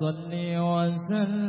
صل وسلم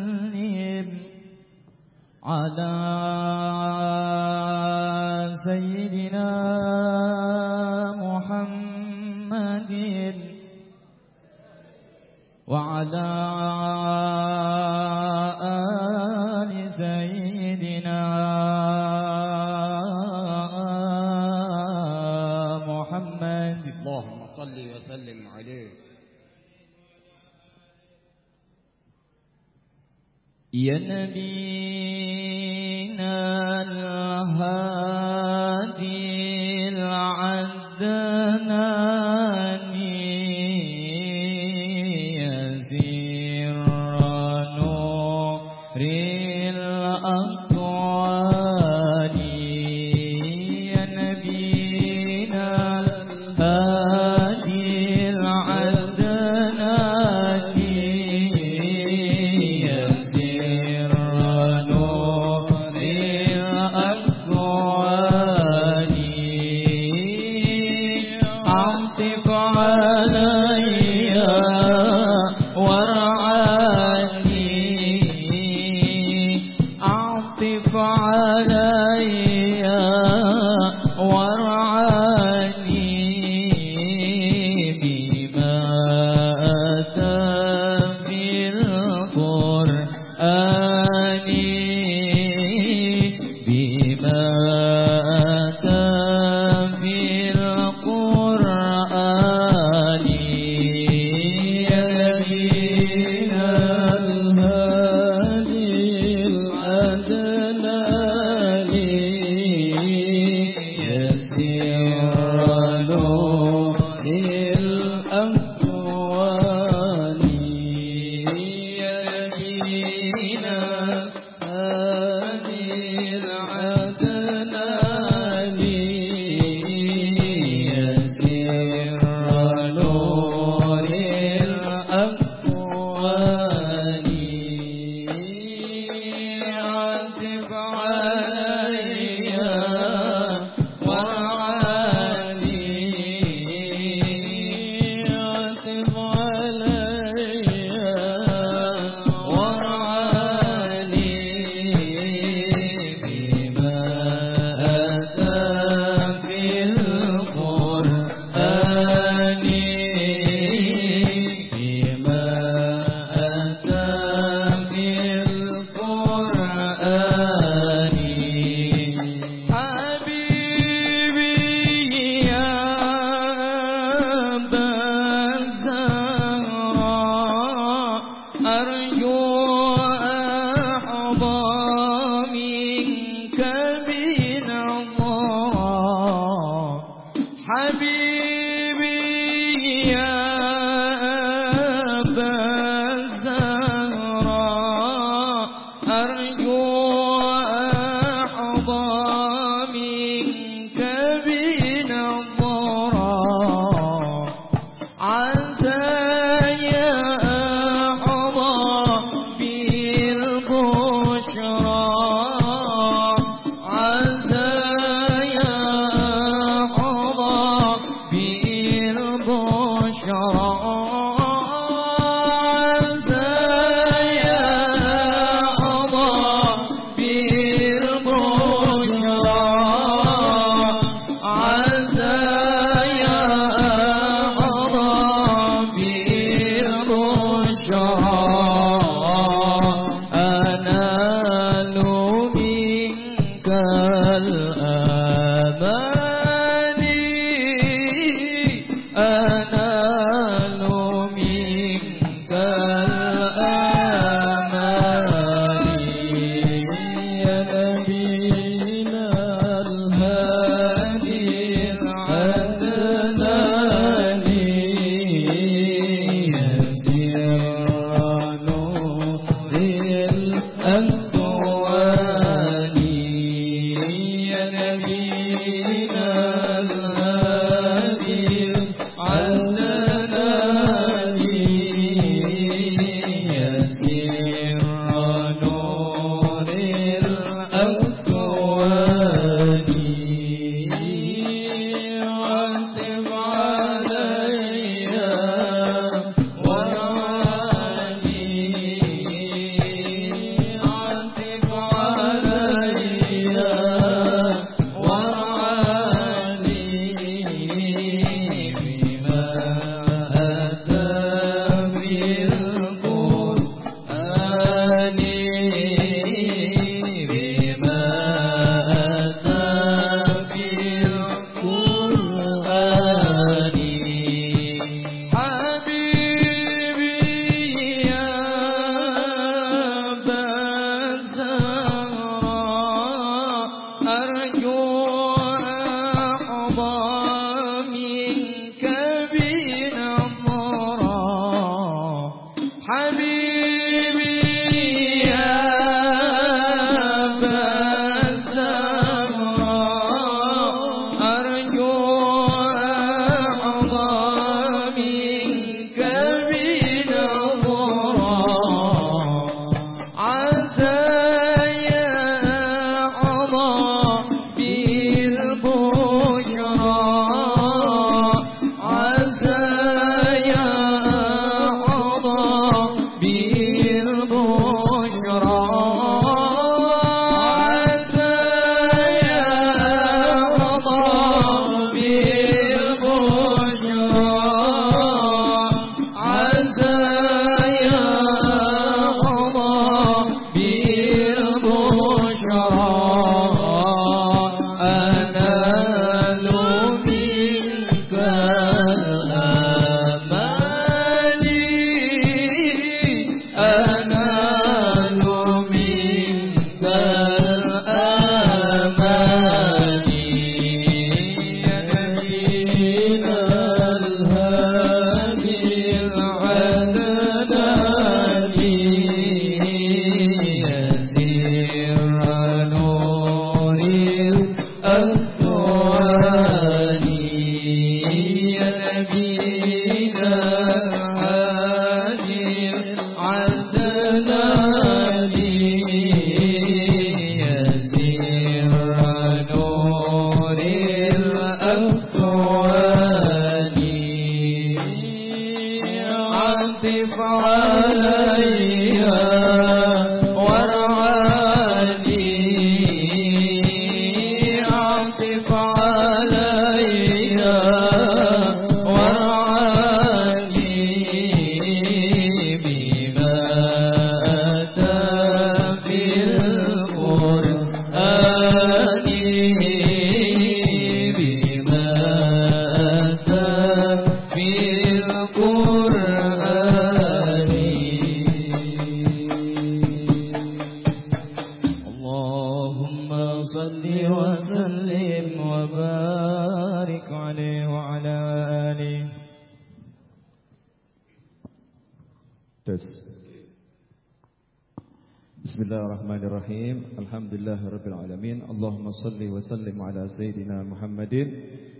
وسلم على سيدنا محمد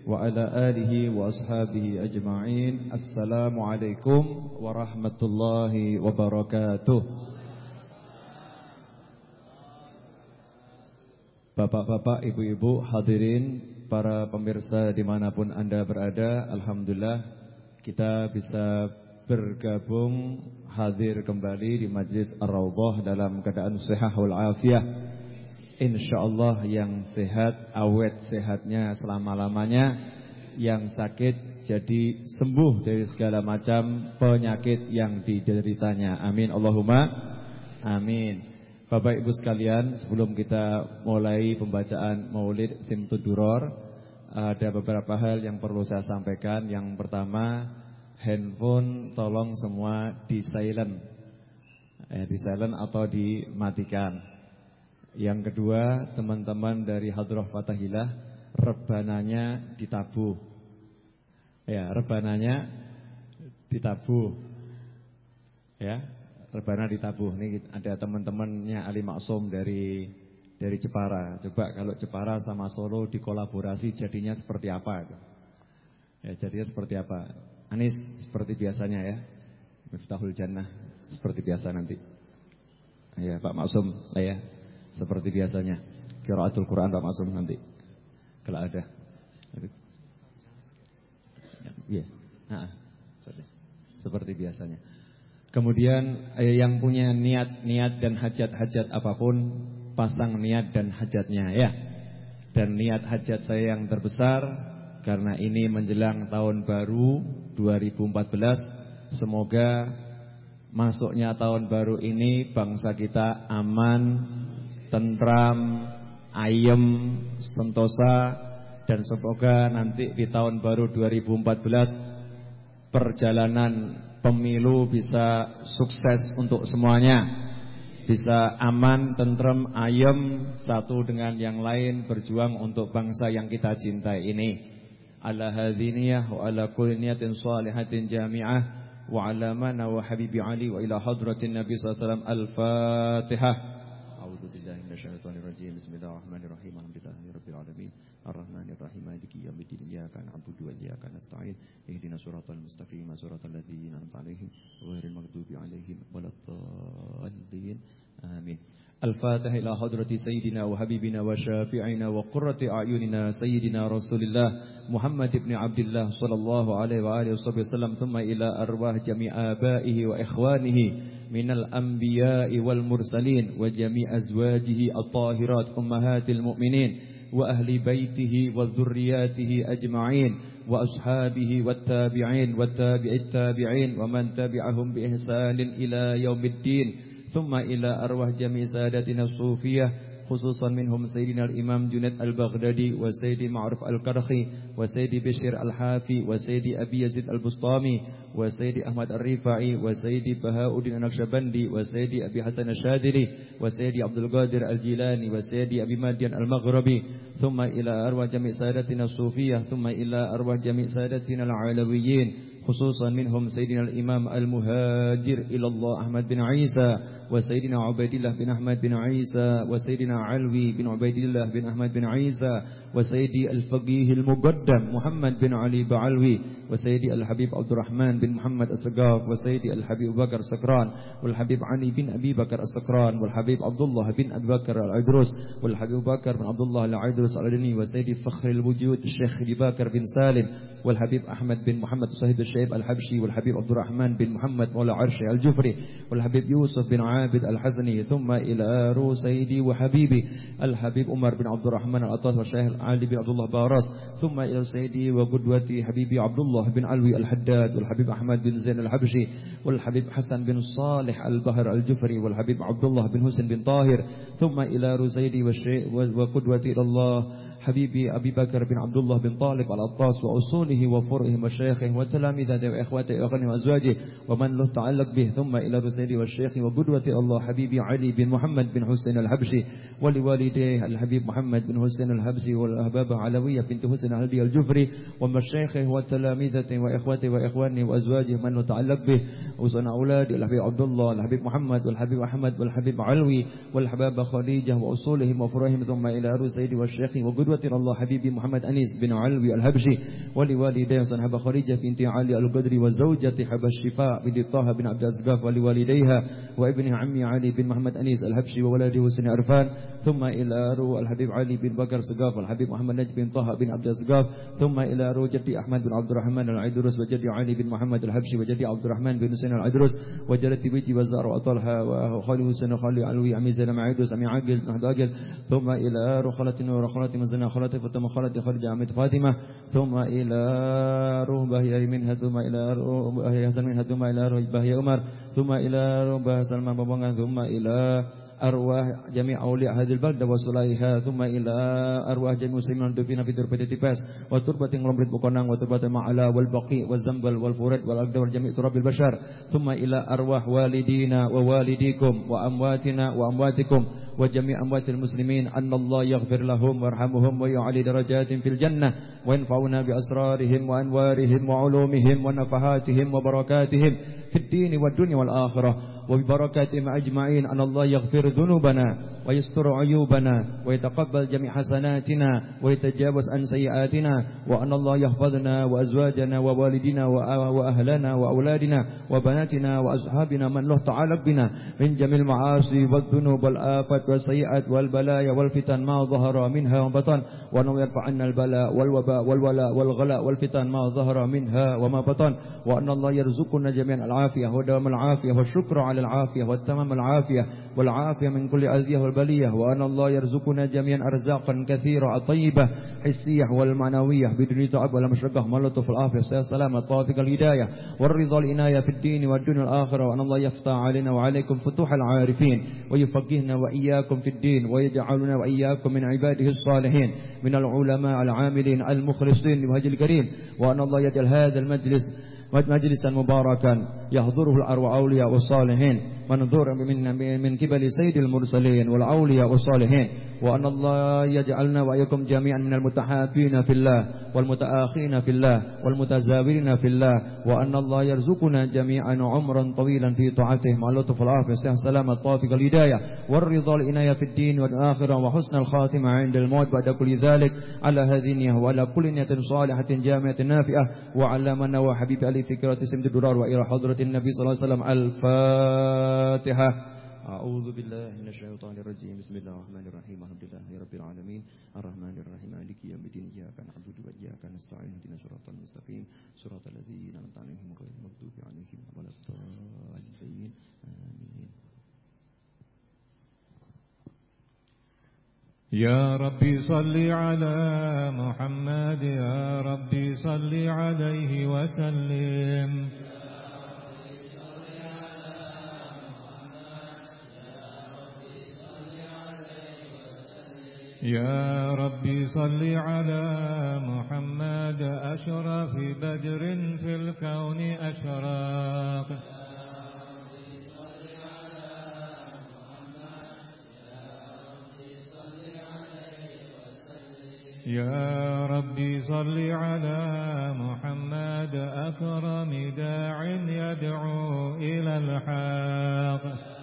وعلى آله وأصحابه أجمعين. السلام عليكم ورحمة الله وبركاته. Bapak-bapak, ibu-ibu, hadirin, para pemirsa di mana pun Anda berada Alhamdulillah kita bisa bergabung hadir kembali di Majlis Ar-Rawbah dalam keadaan sehat wal afiyah. Insyaallah yang sehat awet sehatnya selama-lamanya, yang sakit jadi sembuh dari segala macam penyakit yang dideritanya. Amin Allahumma amin. Bapak Ibu sekalian, sebelum kita mulai pembacaan Maulid Simtud Duror, ada beberapa hal yang perlu saya sampaikan. Yang pertama, handphone tolong semua di silent. Eh, di silent atau dimatikan. Yang kedua, teman-teman dari Hadroh Fatahilah, rebananya ditabuh. Ya, rebananya ditabuh. Ya, rebana ditabuh. Ini ada teman-temannya Ali Maksum dari dari Jepara. Coba kalau Jepara sama Solo dikolaborasi jadinya seperti apa? Ya, jadinya seperti apa? Anis seperti biasanya ya. Miftahul Jannah seperti biasa nanti. Ya, Pak Maksum lah ya. Seperti biasanya. Qiraatul Quran Pak Maksum nanti. Kalau ada. Ya. Nah, seperti biasanya. Kemudian eh, yang punya niat-niat dan hajat-hajat apa pun pasang niat dan hajatnya ya. Dan niat hajat saya yang terbesar karena ini menjelang tahun baru 2014 semoga masuknya tahun baru ini bangsa kita aman, tentram, ayem, sentosa dan semoga nanti di tahun baru 2014 perjalanan pemilu bisa sukses untuk semuanya. Bisa aman, tentrem, ayem satu dengan yang lain berjuang untuk bangsa yang kita cintai ini. Ala hadhiniyah wa ala kulli niyatin salihatin jami'ah wa ala mana wa habibi Ali wa ila hadratin Nabi sallallahu alaihi wasallam. Al-Fatihah. A'udzu billahi minasyaitonir rajim. Bismillahirrahmanirrahim. Alhamdulillahirabbil alamin. الرحمن الرحيم مالك يوم الدين إياك نعبد وإياك نستعين اهدنا صراط المستقيم صراط الذين أنعمت عليهم غير المغضوب عليهم ولا الضالين آمين الفاتح إلى حضرة سيدنا وحبيبنا وشافعنا وقرة أعيننا سيدنا رسول الله محمد بن عبد الله صلى الله عليه وآله وسلم ثم إلى أرواح جميع آبائه وإخوانه من الأنبياء والمرسلين وجميع أزواجه الطاهرات أمهات المؤمنين وأهل بيته وذرياته أجمعين وأصحابه والتابعين والتابع التابعين ومن تبعهم بإحسان إلى يوم الدين ثم إلى أرواح جميع سادتنا الصوفية خصوصا منهم سيدنا الإمام جنيد البغدادي وسيدي معروف الكرخي وسيدي بشير الحافي وسيدي أبي يزيد البسطامي وسيدي أحمد الرفاعي وسيدي بهاء الدين النقشبندي وسيدي أبي حسن الشاذلي وسيدي عبد القادر الجيلاني وسيدي أبي مدين المغربي. ثم إلى أرواح جميع سادتنا الصوفية ثم إلى أرواح جميع سادتنا العلويين خصوصا منهم سيدنا الإمام المهاجر إلى الله أحمد بن عيسى. وسيدنا عبيد الله بن أحمد بن عيسى وسيدنا علوي بن عبيد الله بن أحمد بن عيسى وسيدي الفقيه المقدم محمد بن علي بعلوي وسيدي الحبيب عبد الرحمن بن محمد السقاف وسيدي الحبيب أبي بكر السكران والحبيب علي بن أبي بكر السكران والحبيب عبد الله بن أبي بكر العيدروس والحبيب بكر بن عبد الله العدروس العدني وسيدي فخر الوجود الشيخ أبي بكر بن سالم والحبيب أحمد بن محمد صاحب الشيب الحبشي والحبيب عبد الرحمن بن محمد مولى عرش الجفري والحبيب يوسف بن عابد الحزني ثم إلى رو سيدي وحبيبي الحبيب عمر بن عبد الرحمن الأطاس والشيخ علي بن عبد الله باراس ثم إلى سيدي وقدوتي حبيبي عبد الله بن علوي الحداد والحبيب أحمد بن زين الحبشي والحبيب حسن بن صالح البهر الجفري والحبيب عبد الله بن حسن بن طاهر ثم إلى رسيدي وقدوتي إلى الله حبيبي أبي بكر بن عبد الله بن طالب الأطاس وأصوله وفرعه وشيخه وتلامذته وإخوته وأخوانه وأزواجه ومن له تعلق به ثم إلى رسيدي والشيخ وقدوة الله حبيبي علي بن محمد بن حسين الحبشي ولوالديه الحبيب محمد بن حسين الحبشي والأهباب علوية بنت حسين الهدي الجفري ومشايخه وتلامذته وإخوته وإخوانه وأزواجه من له تعلق به وصنع أولادي الحبيب عبد الله الحبيب محمد والحبيب أحمد والحبيب علوي والحباب خديجة وأصولهم وفرعهم ثم إلى رسيدي والشيخ وقدوة الله حبيبي محمد أنيس بن علوي الحبشي ولوالديه صنحب خديجة بنت علي القدري وزوجة حب الشفاء بنت طه بن عبد الأزقاف ولوالديها وابن عمي علي بن محمد أنيس الحبشي وولده سن عرفان ثم إلى رو الحبيب علي بن بكر سقاف والحبيب محمد نجم بن طه بن عبد السقاف ثم إلى رو جدي أحمد بن عبد الرحمن العيدروس وجدي علي بن محمد الحبشي وجدي عبد الرحمن بن حسين العيدروس وجدتي بيتي وزار وطلحة وخالي حسين خالي علوي عمي زين معيدوس عمي عاقل نحن عاقل ثم إلى رو خالتي نور خالتي مزنا خالتي فتم خالتي خالد عمي فاطمة ثم إلى روح بهي منها ثم إلى روح بهي حسن منها ثم إلى روح بهي عمر ثم إلى روح بهي سلمان بابنgan ثم إلى أرواح جميع أولياء هذه البلدة وصلائها ثم إلى أرواح جميع المسلمين الدفين في تربة تباس وتربة غلمرت بقنان وتربة معلا والبقيء والزنبل والفرد والأقدر والجميع تراب البشر. ثم إلى أرواح والدينا ووالديكم وأمواتنا وأمواتكم وجميع أموات المسلمين. أن الله يغفر لهم ويرحمهم ويعلي درجات في الجنة وينفعنا بأسرارهم وأنوارهم وعلومهم ونفحاتهم وبركاتهم في الدين والدنيا والآخرة. وببركاتهم أجمعين أن الله يغفر ذنوبنا ويستر عيوبنا ويتقبل جميع حسناتنا ويتجاوز عن سيئاتنا وأن الله يحفظنا وأزواجنا ووالدنا وأهلنا وأولادنا وبناتنا وأصحابنا من له تعالق بنا من جميع المعاصي والذنوب والآفات والسيئات والبلايا والفتن ما ظهر منها وبطن وأن يرفع عنا البلاء والوباء والولاء والغلاء والفتن ما ظهر منها وما بطن وأن الله يرزقنا جميعا العافية ودوام العافية والشكر على العافية والتمام العافية والعافية من كل أذية والبلية وأن الله يرزقنا جميعا أرزاقا كثيرة طيبة حسية والمعنوية. بدون تعب ولا مشرقة ملطف العافية. السلامة الطافق الهداية والرضا الإناية في الدين والدنيا الآخرة وأن الله يفتح علينا وعليكم فتوح العارفين ويفقهنا وإياكم في الدين ويجعلنا وإياكم من عباده الصالحين من العلماء العاملين المخلصين لوجه الكريم وأن الله يجعل هذا المجلس مجلسا مباركا يحضره الأرواح أولياء والصالحين. منظور من من قبل سيد المرسلين والأولياء والصالحين وأن الله يجعلنا وإياكم جميعا من المتحابين في الله والمتآخين في الله والمتزاورين في الله وأن الله يرزقنا جميعا عمرا طويلا في طاعته مع اللطف العافية السلام الطافق الهداية والرضا الإناية في الدين والآخرة وحسن الخاتمة عند الموت بعد كل ذلك. على هذه النية وعلى كل نية صالحة جامعة نافئة وعلى من وحبيب علي فكرة سمد الدرار وإلى حضرة النبي صلى الله عليه وسلم الفاتحة. أعوذ بالله من الشيطان الرجيم. بسم الله الرحمن الرحيم. الحمد لله رب العالمين. الرحمن الرحيم. مالك يوم الدين. إياك نعبد وإياك نستعين. اهدنا الصراط المستقيم. صراط الذين أنعمت عليهم غير المغضوب عليهم ولا الضالين. آمين. يا ربي صل على محمد. يا ربي صل عليه وسلم. يا ربي صل على محمد أشرف بدر في الكون أشراق. يا ربي صل على محمد أكرم داع يدعو إلى الحق.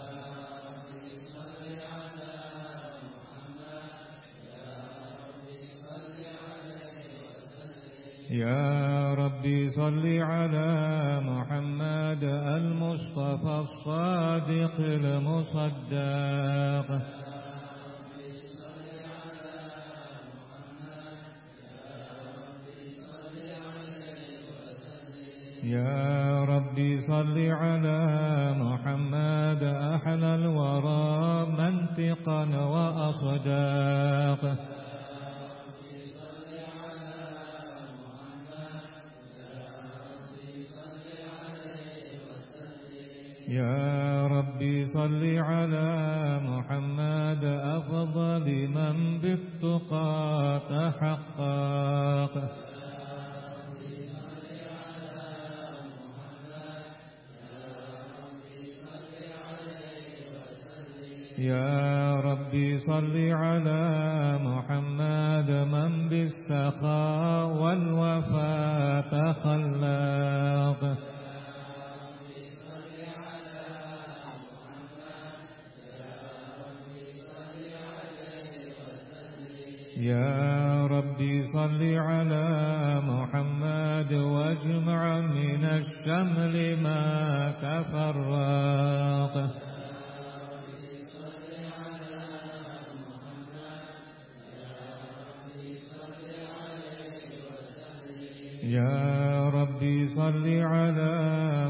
يا ربي صل على محمد المصطفى الصادق المصدق. يا ربي صل على محمد أحلى الورى منطقا وأصداق. يا ربي صل على محمد أفضل من بالتقى تحقق يا ربي صل على محمد من بالسخاء والوفاء تخلاق. يا ربي صل على محمد واجمع من الشمل ما تفرق. يا ربي صل على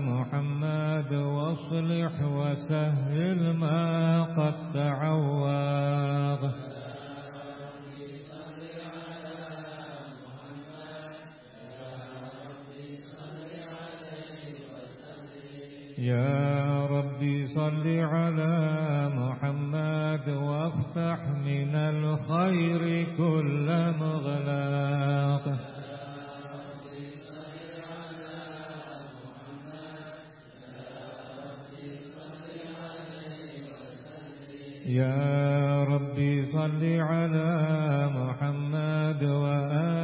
محمد واصلح وسهل ما قد تعوض. يا ربي صل على محمد وافتح من الخير كل مغلاق. يا ربي صل على محمد وآله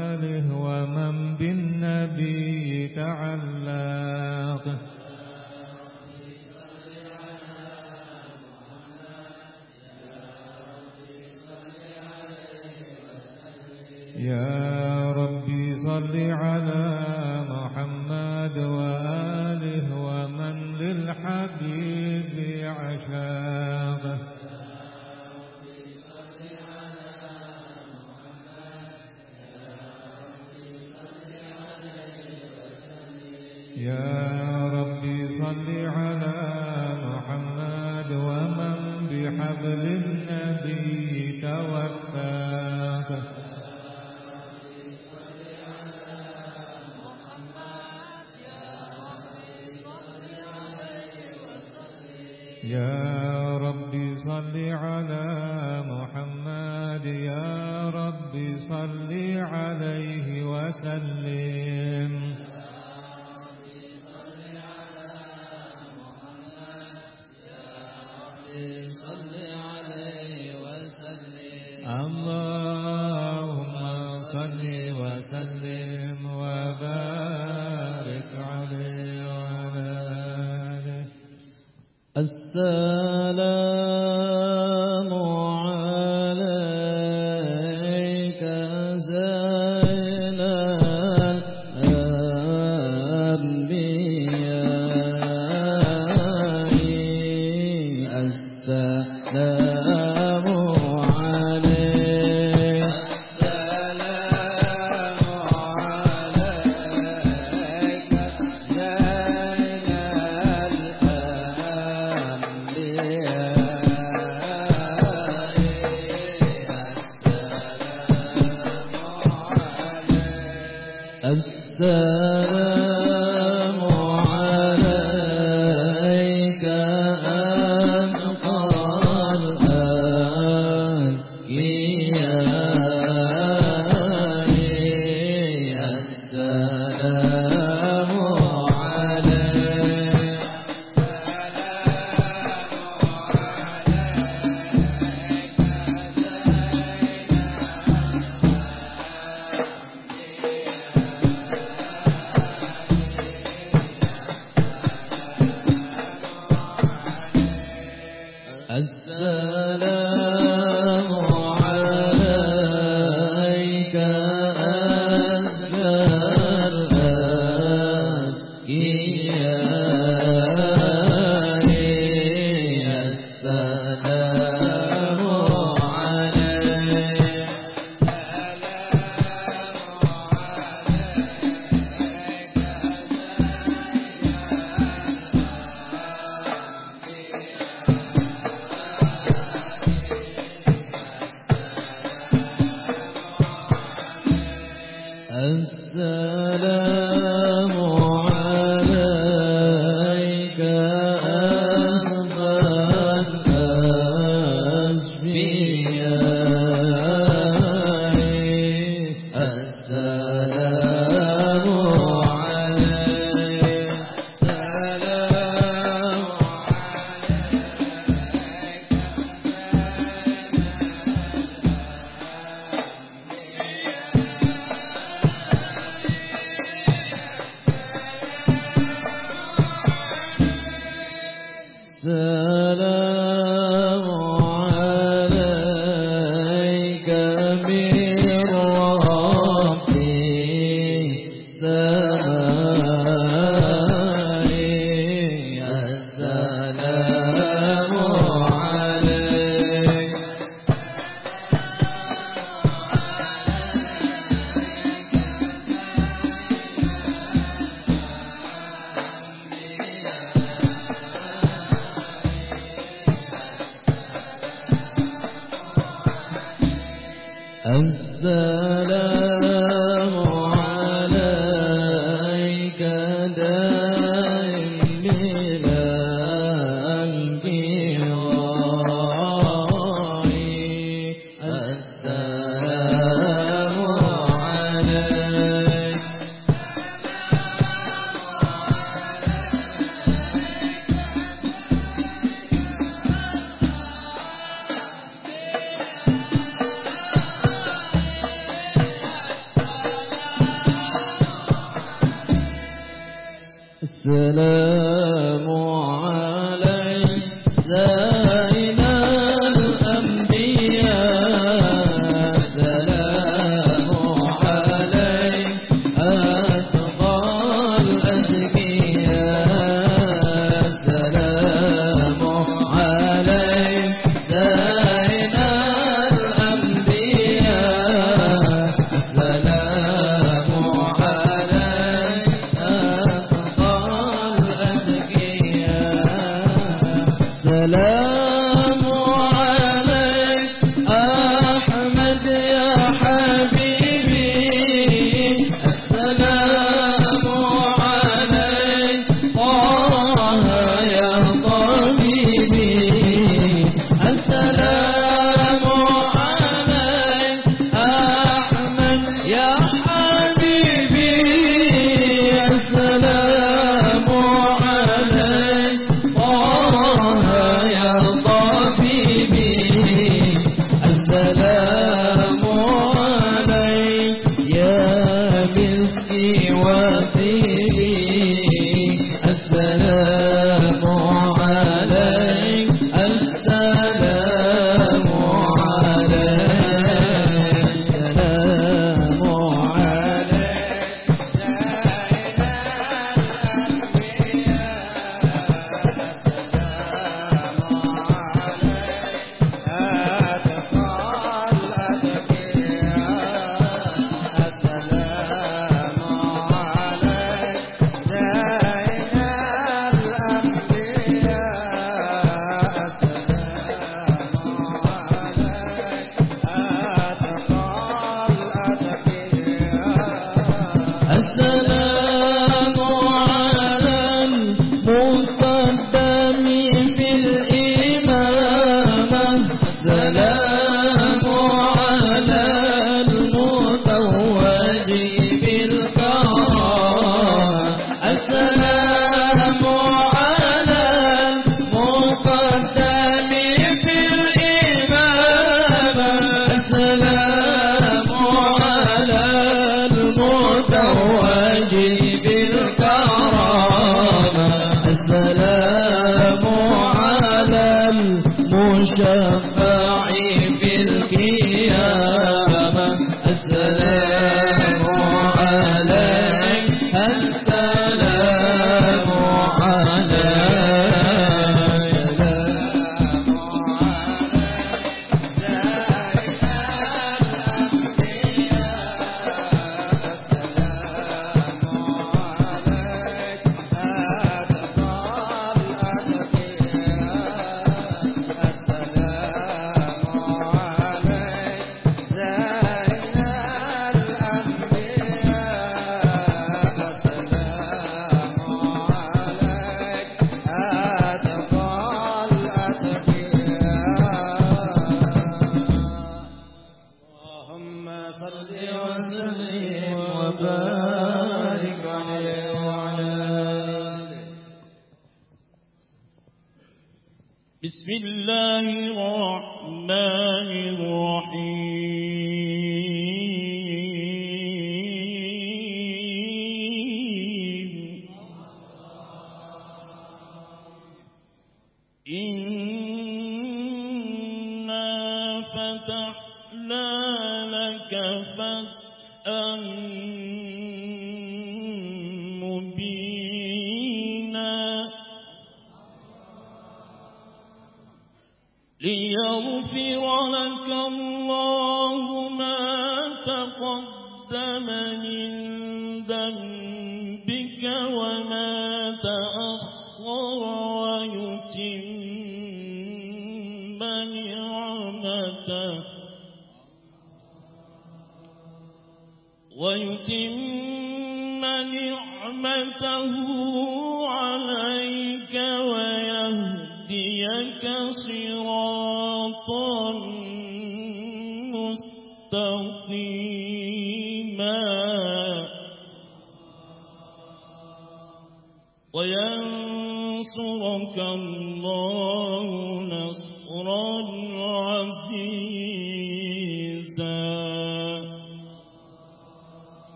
السلام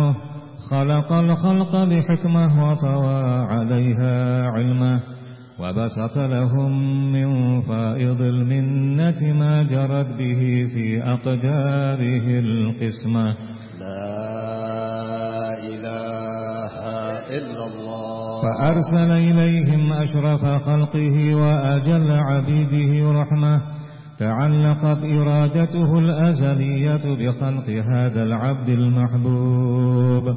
شانه خلق الخلق لحكمة وطوى عليها علمه وبسط لهم من فائض المنة ما جرت به في أقداره القسمة. لا إله إلا الله. فأرسل إليهم أشرف خلقه وأجل عبيده رحمة. تعلقت إرادته الأزلية بخلق هذا العبد المحبوب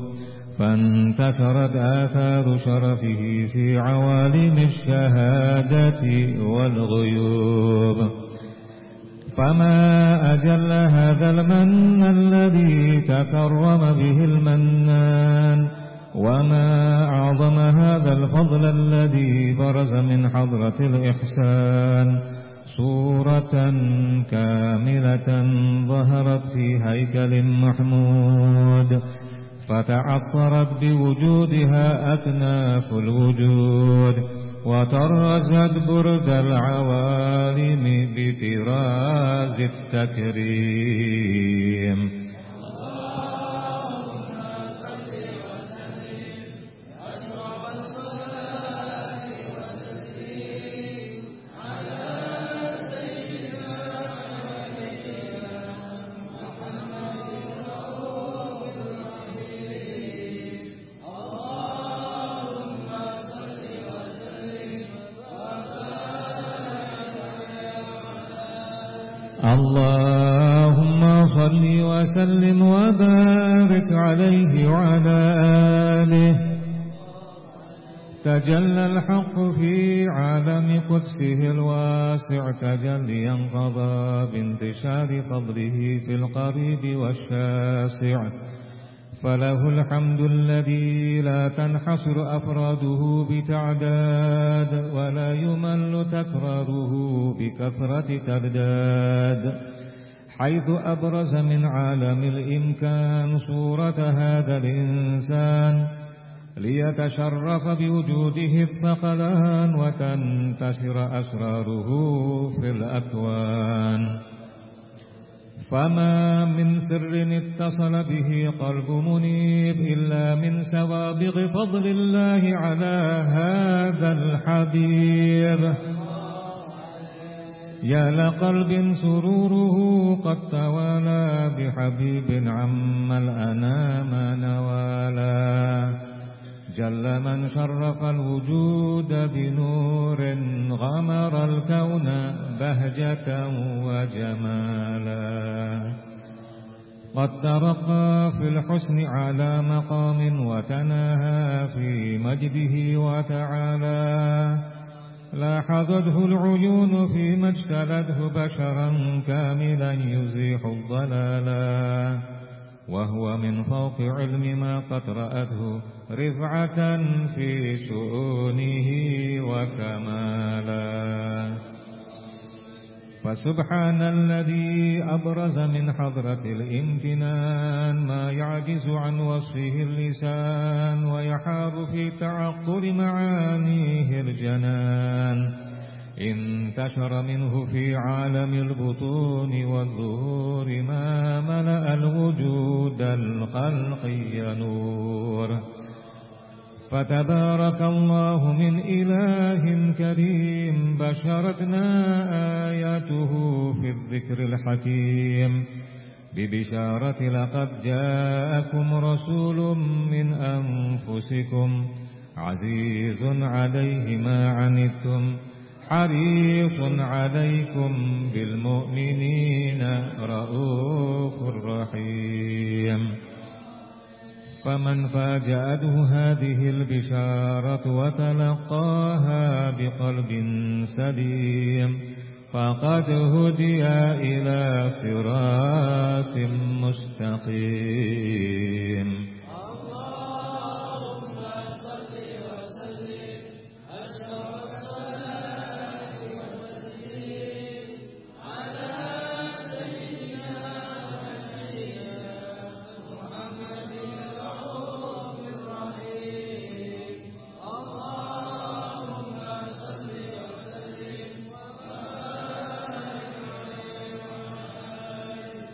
فانتشرت آثار شرفه في عوالم الشهادة والغيوب. فما أجل هذا المن الذي تكرم به المنان وما أعظم هذا الفضل الذي برز من حضرة الإحسان. صورة كاملة ظهرت في هيكل محمود فتعطرت بوجودها أكناف الوجود وطرزت برد العوالم بطراز التكريم. وسلم وبارك عليه وعلى آله. تجلى الحق في عالم قدسه الواسع تجليا قضى بانتشار فضله في القريب والشاسع. فله الحمد الذي لا تنحصر أفراده بتعداد ولا يمل تكراره بكثرة ترداد حيث أبرز من عالم الإمكان صورة هذا الإنسان ليتشرف بوجوده الثقلان وتنتشر أسراره في الأكوان. فما من سر اتصل به قلب منيب إلا من سوابغ فضل الله على هذا الحبيب. يا لقلب سروره قد توالى بحبيب عم الأنام نوالا. جل من شرف الوجود بنور غمر الكون بهجة وجمالا. قد ترقى في الحسن على مقام وتناهى في مجده وتعالى. لاحظته العيون فيما اجتلته بشرا كاملا يزيح الضلالا وهو من فوق علم ما قد رأته رفعة في شؤونه وكمالا. فسبحان الذي أبرز من حضرة الامتنان ما يعجز عن وصفه اللسان ويحار في تعقل معانيه الجنان. انتشر منه في عالم البطون والظهور ما ملأ الوجود الخلقي نور. فتبارك الله من إله كريم بشرتنا آياته في الذكر الحكيم. ببشارة لقد جاءكم رسول من أنفسكم عزيز عليه ما عنتم حريص عليكم بالمؤمنين رؤوف رحيم. فمن فاجأته هذه البشارة وتلقاها بقلب سليم فقد هدي إلى صراط مستقيم.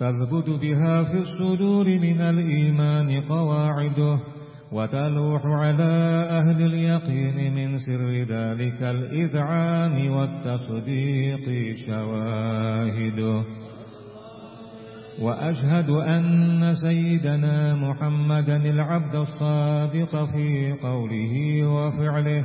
تثبت بها في الصدور من الإيمان قواعده وتلوح على أهل اليقين من سر ذلك الإذعان والتصديق شواهده. وأشهد أن سيدنا محمدا العبد الصادق في قوله وفعله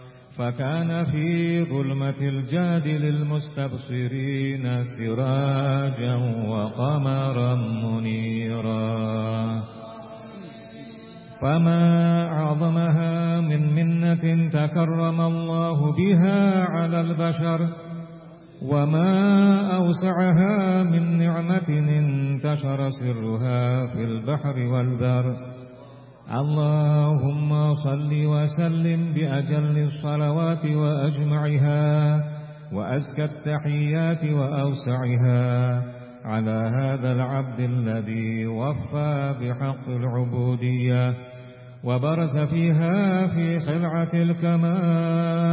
فكان في ظلمة الجاد للمستبصرين سراجا وقمرا منيرا. فما أعظمها من منة تكرم الله بها على البشر وما أوسعها من نعمة انتشر سرها في البحر والبر. اللهم صل وسلم بأجل الصلوات وأجمعها وأزكى التحيات وأوسعها على هذا العبد الذي وفى بحق العبودية وبرز فيها في خلعة الكمال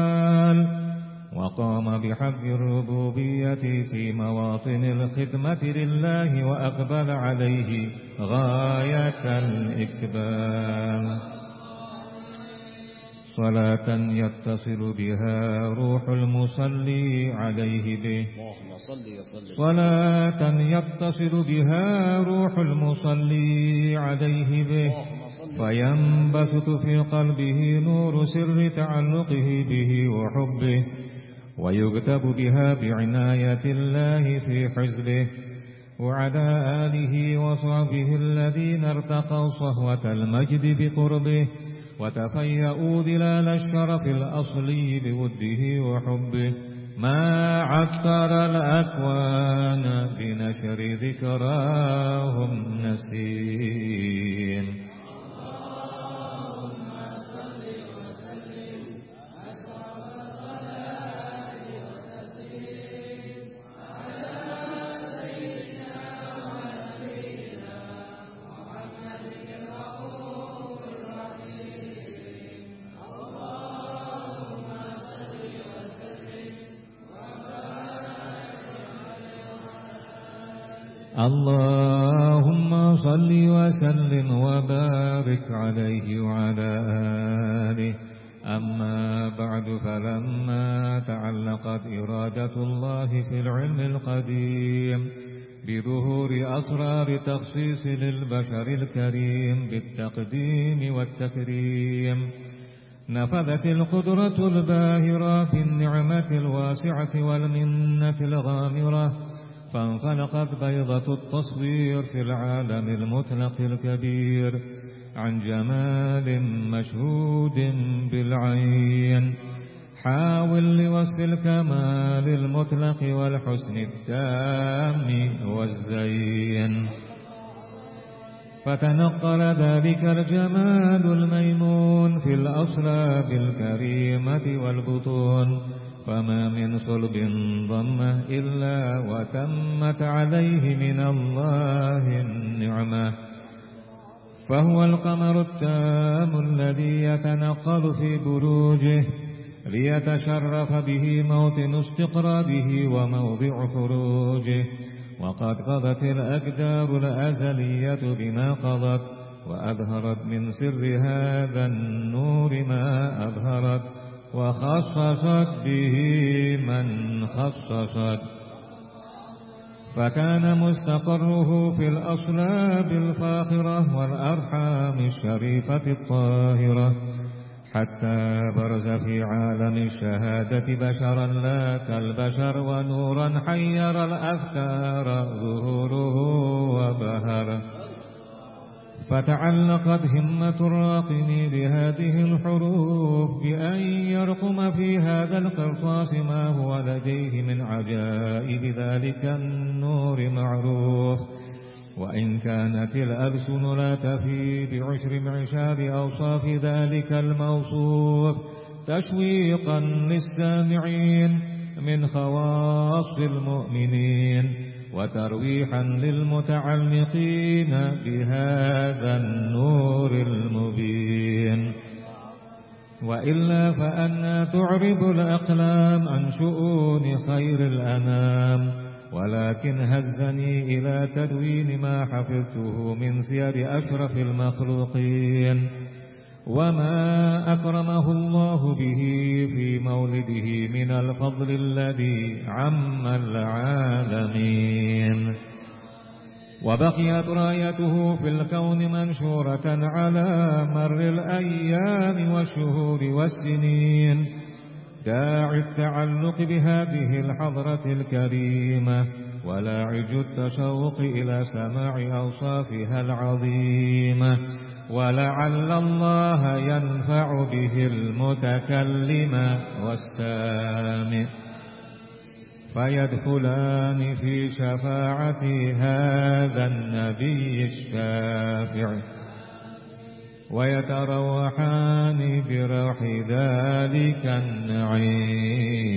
وقام بحق الربوبية في مواطن الخدمة لله وأقبل عليه غاية الإقبال صلاة يتصل بها روح المصلي عليه به. صلاة يتصل بها روح المصلي عليه به. فينبسط في قلبه نور سر تعلقه به وحبه. ويكتب بها بعناية الله في حزبه وعلى آله وصحبه الذين ارتقوا صهوة المجد بقربه وتفيأوا ظلال الشرف الأصلي بوده وحبه. ما عطر الأكوان بنشر ذكراهم نسيم. اللهم صل وسلم وبارك عليه وعلى آله. أما بعد فلما تعلقت إرادة الله في العلم القديم بظهور أسرار تخصيص للبشر الكريم بالتقديم والتكريم نفذت القدرة الباهرة في النعمة الواسعة والمنة الغامرة فانفلقت بيضة التصوير في العالم المطلق الكبير عن جمال مشهود بالعين. حاول لوصف الكمال المطلق والحسن التام والزين. فتنقل ذلك الجمال الميمون في الأصلاب الكريمة والبطون. فما من صلب ضمه إلا وتمت عليه من الله النعمة. فهو القمر التام الذي يتنقل في بروجه ليتشرف به موطن استقرابه وموضع خروجه. وقد قضت الأقدار الأزلية بما قضت وأظهرت من سر هذا النور ما أظهرت. وخصصت به من خصصت فكان مستقره في الأصلاب الفاخرة والأرحام الشريفة الطاهرة حتى برز في عالم الشهادة بشرا لا كالبشر ونورا حير الأفكار ظهوره وبهر. فتعلقت همة الراقم بهذه الحروف بأن يرقم في هذا القرطاس ما هو لديه من عجائب ذلك النور معروف. وإن كانت الألسن لا تفي بعشر معشار أوصاف ذلك الموصوف تشويقا للسامعين من خواص المؤمنين. وترويحا للمتعلقين بهذا النور المبين. وإلا فأنا تعرب الأقلام عن شؤون خير الأنام ولكن هزني إلى تدوين ما حفظته من سير أشرف المخلوقين. وما أكرمه الله به في مولده من الفضل الذي عم العالمين وبقيت رايته في الكون منشورة على مر الأيام والشهور والسنين داعي التعلق بهذه الحضرة الكريمة ولاعج التشوق إلى سماع أوصافها العظيمة ولعل الله ينفع به المتكلم والسامع. فيدخلان في شفاعة هذا النبي الشافع. ويتروحان بروح ذلك النعيم.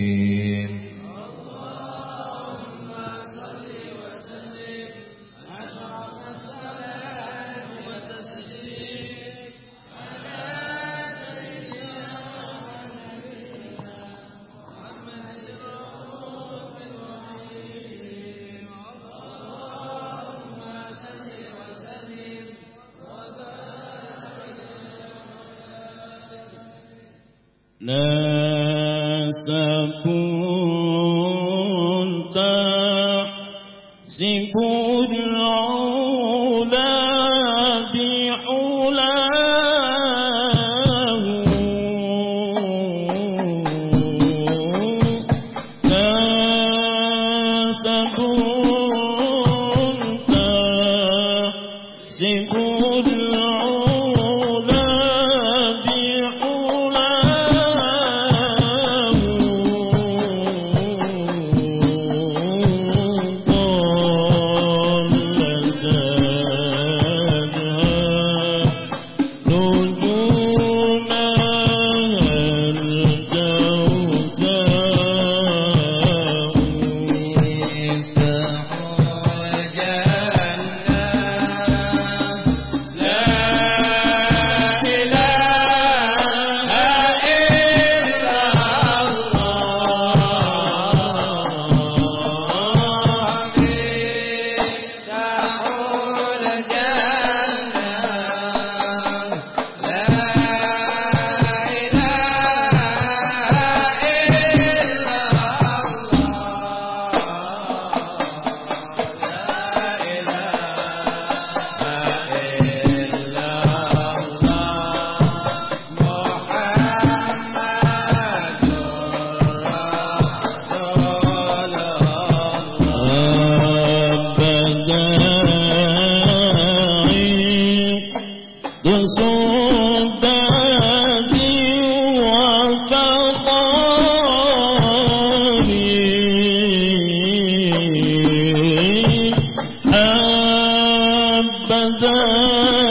لا أبدا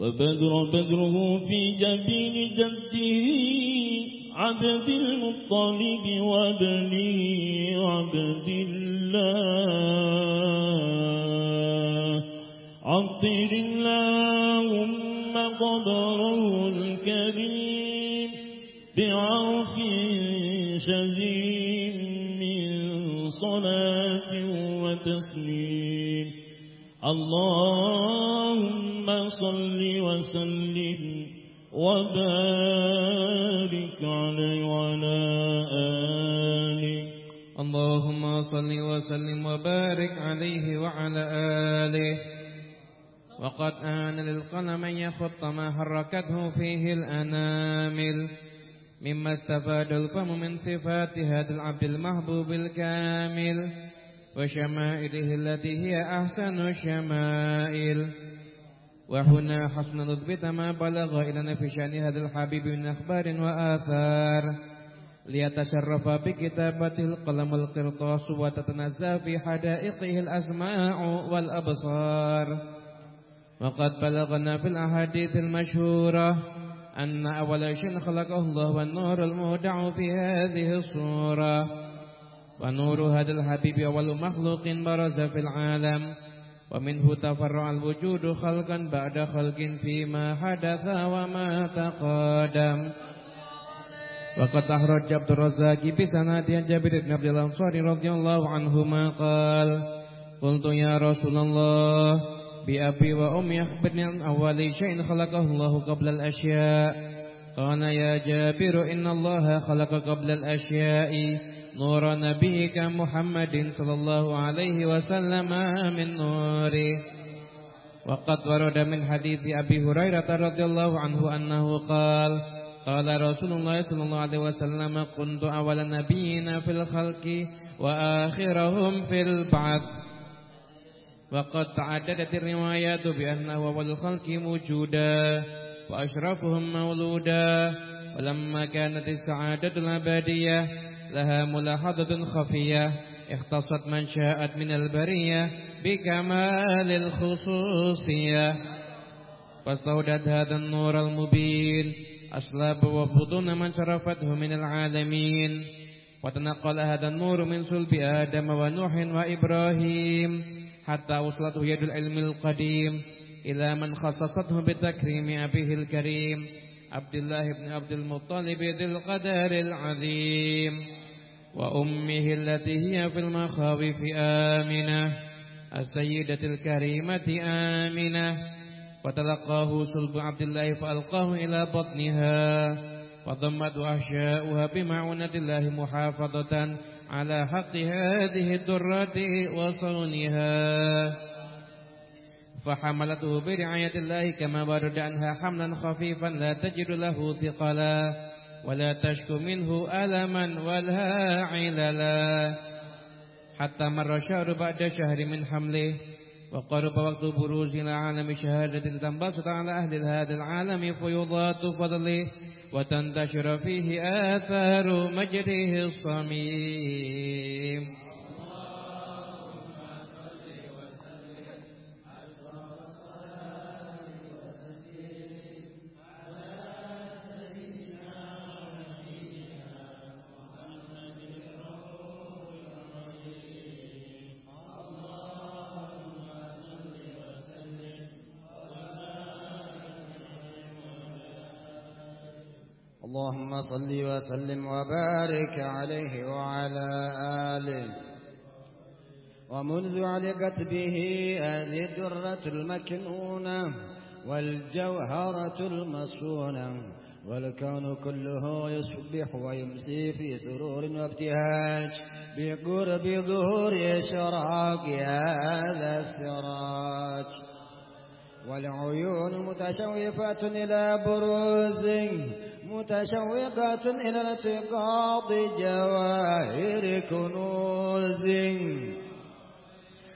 وبدر بدره في جبين جده عبد المطلب وابني عبد الله. عطر اللهم قدره الكريم بعرف شهيد من صلاة وتسليم. اللهم صل وسلم وبارك عليه وعلى آله. اللهم صل وسلم وبارك عليه وعلى آله. وقد آن للقلم أن يخط ما حركته فيه الأنامل. مما استفاد الفم من صفات هذا العبد المحبوب الكامل. وشمائله التي هي أحسن الشمائل. وهنا حسن نثبت ما بلغ إلينا في شأن هذا الحبيب من أخبار وآثار. ليتشرف بكتابته القلم القرطاس وتتنزه في حدائقه الأسماع والأبصار. وقد بلغنا في الأحاديث المشهورة أن أول شيء خلقه الله والنور المودع في هذه الصورة. ونور هذا الحبيب أول مخلوق برز في العالم. ومنه تفرع الوجود خلقا بعد خلق فيما حدث وما تقادم وقد أخرج عبد الرزاق بسند جابر بن عبد الأنصاري رضي الله عنهما قال قلت يا رسول الله بأبي وأمي أخبرني عن أول شيء خلقه الله قبل الأشياء قال يا جابر إن الله خلق قبل الأشياء نور نبيك محمد صلى الله عليه وسلم من نوره. وقد ورد من حديث أبي هريرة رضي الله عنه أنه قال قال رسول الله صلى الله عليه وسلم كنت أول نبينا في الخلق وآخرهم في البعث. وقد تعددت الروايات بأنه أول الخلق موجودا وأشرفهم مولودا. ولما كانت السعادة الأبدية لها ملاحظة خفية اختصت من شاءت من البرية بكمال الخصوصية. فاستودت هذا النور المبين أسلاب وبطون من شرفته من العالمين. وتنقل هذا النور من صلب آدم ونوح وإبراهيم حتى وصلته يد العلم القديم إلى من خصصته بتكريم أبيه الكريم عبد الله بن عبد المطلب ذي القدر العظيم. وأمه التي هي في المخاوف آمنة السيدة الكريمة آمنة. فتلقاه صلب عبد الله فألقاه إلى بطنها فضمت أحشاؤها بمعونة الله محافظة على حق هذه الدرة وصونها فحملته برعاية الله كما ورد عنها حملا خفيفا لا تجد له ثقلا. ولا تشكو منه ألما ولا عللا. حتى مر شهر بعد شهر من حمله وقرب وقت بروز إلى عالم شهادة تنبسط على أهل هذا العالم فيضات فضله وتنتشر فيه آثار مجره الصميم. اللهم صل وسلم وبارك عليه وعلى آله. ومنذ علقت به هذه الدرة المكنونة والجوهرة المصونة والكون كله يصبح ويمسي في سرور وابتهاج بقرب ظهور إشراق هذا السراج. والعيون متشوفة إلى بروزه متشوقة إلى التقاط جواهر كنوز.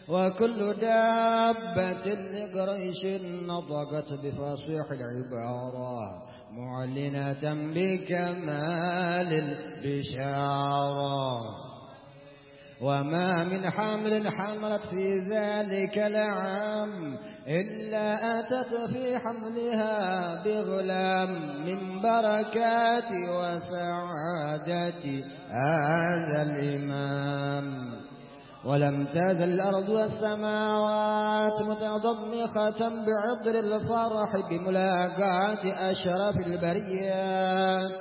وكل دابة لقريش نطقت بفصيح العبارة معلنة بكمال البشارة. وما من حمل حملت في ذلك العام إلا أتت في حملها بغلام من بركات وسعادة هذا الإمام. ولم تزل الأرض والسماوات متضمخة بعطر الفرح بملاقاة أشرف البريات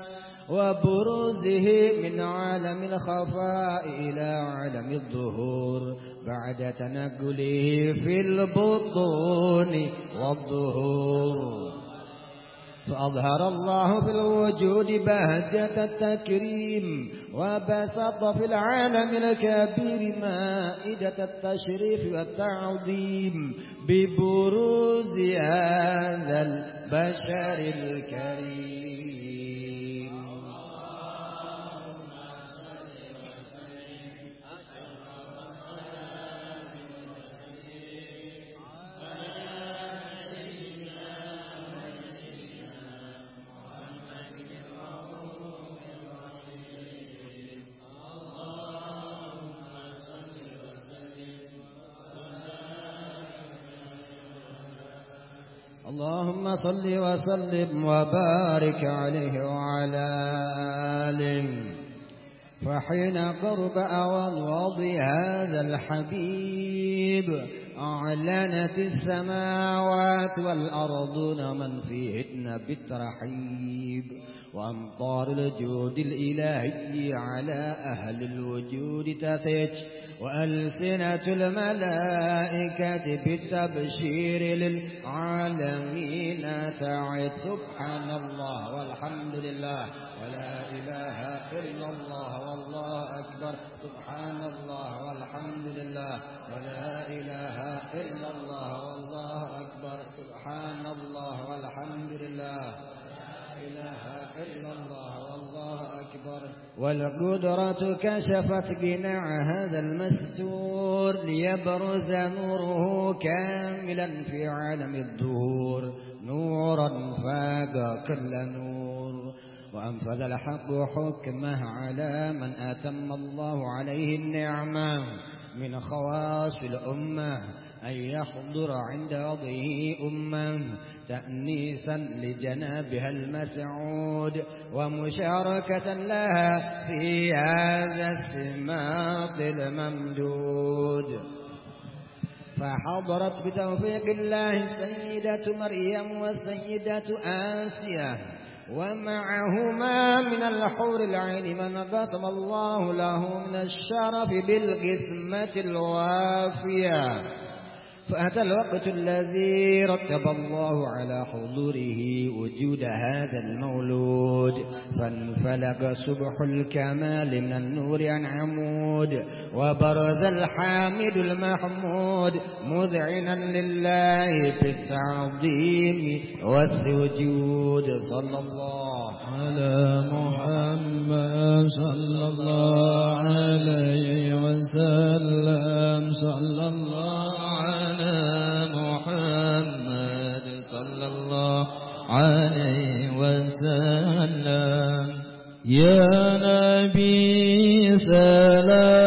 وبروزه من عالم الخفاء إلى عالم الظهور. بعد تنقله في البطون والظهور. فأظهر الله في الوجود بهجة التكريم وبسط في العالم الكبير مائدة التشريف والتعظيم ببروز هذا البشر الكريم. اللهم صل وسلم وبارك عليه وعلى آله. فحين قرب وضي هذا الحبيب أعلنت السماوات والأرضون من فيهن بالترحيب وأمطار الجود الإلهي على أهل الوجود تثج. وألسنة الملائكة بالتبشير للعالمين تعد سبحان الله والحمد لله ولا إله إلا الله والله أكبر سبحان الله والحمد لله ولا إله إلا الله والله أكبر سبحان الله والحمد لله إله إلا الله والله أكبر والقدرة كشفت قناع هذا المستور ليبرز نوره كاملا في عالم الدهور نورا فاق كل نور. وأنفذ الحق حكمه على من أتم الله عليه النعمة من خواص الأمة. أن يحضر عند وضعه أمة تأنيسا لجنابها المسعود ومشاركة لها في هذا السماط الممدود. فحضرت بتوفيق الله السيدة مريم والسيدة آسيا ومعهما من الحور العين من قسم الله له من الشرف بالقسمة الوافية. فأتى الوقت الذي رتب الله على حضوره وجود هذا المولود. فانفلق سبح الكمال من النور عن عمود وبرز الحامد المحمود مذعنا لله بالتعظيم والسجود. صلى الله على محمد صلى الله عليه وسلم. صلى الله على عليه وسلم. يا نبي سلام.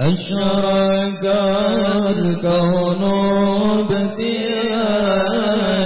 أشرق الكون ابتهاجا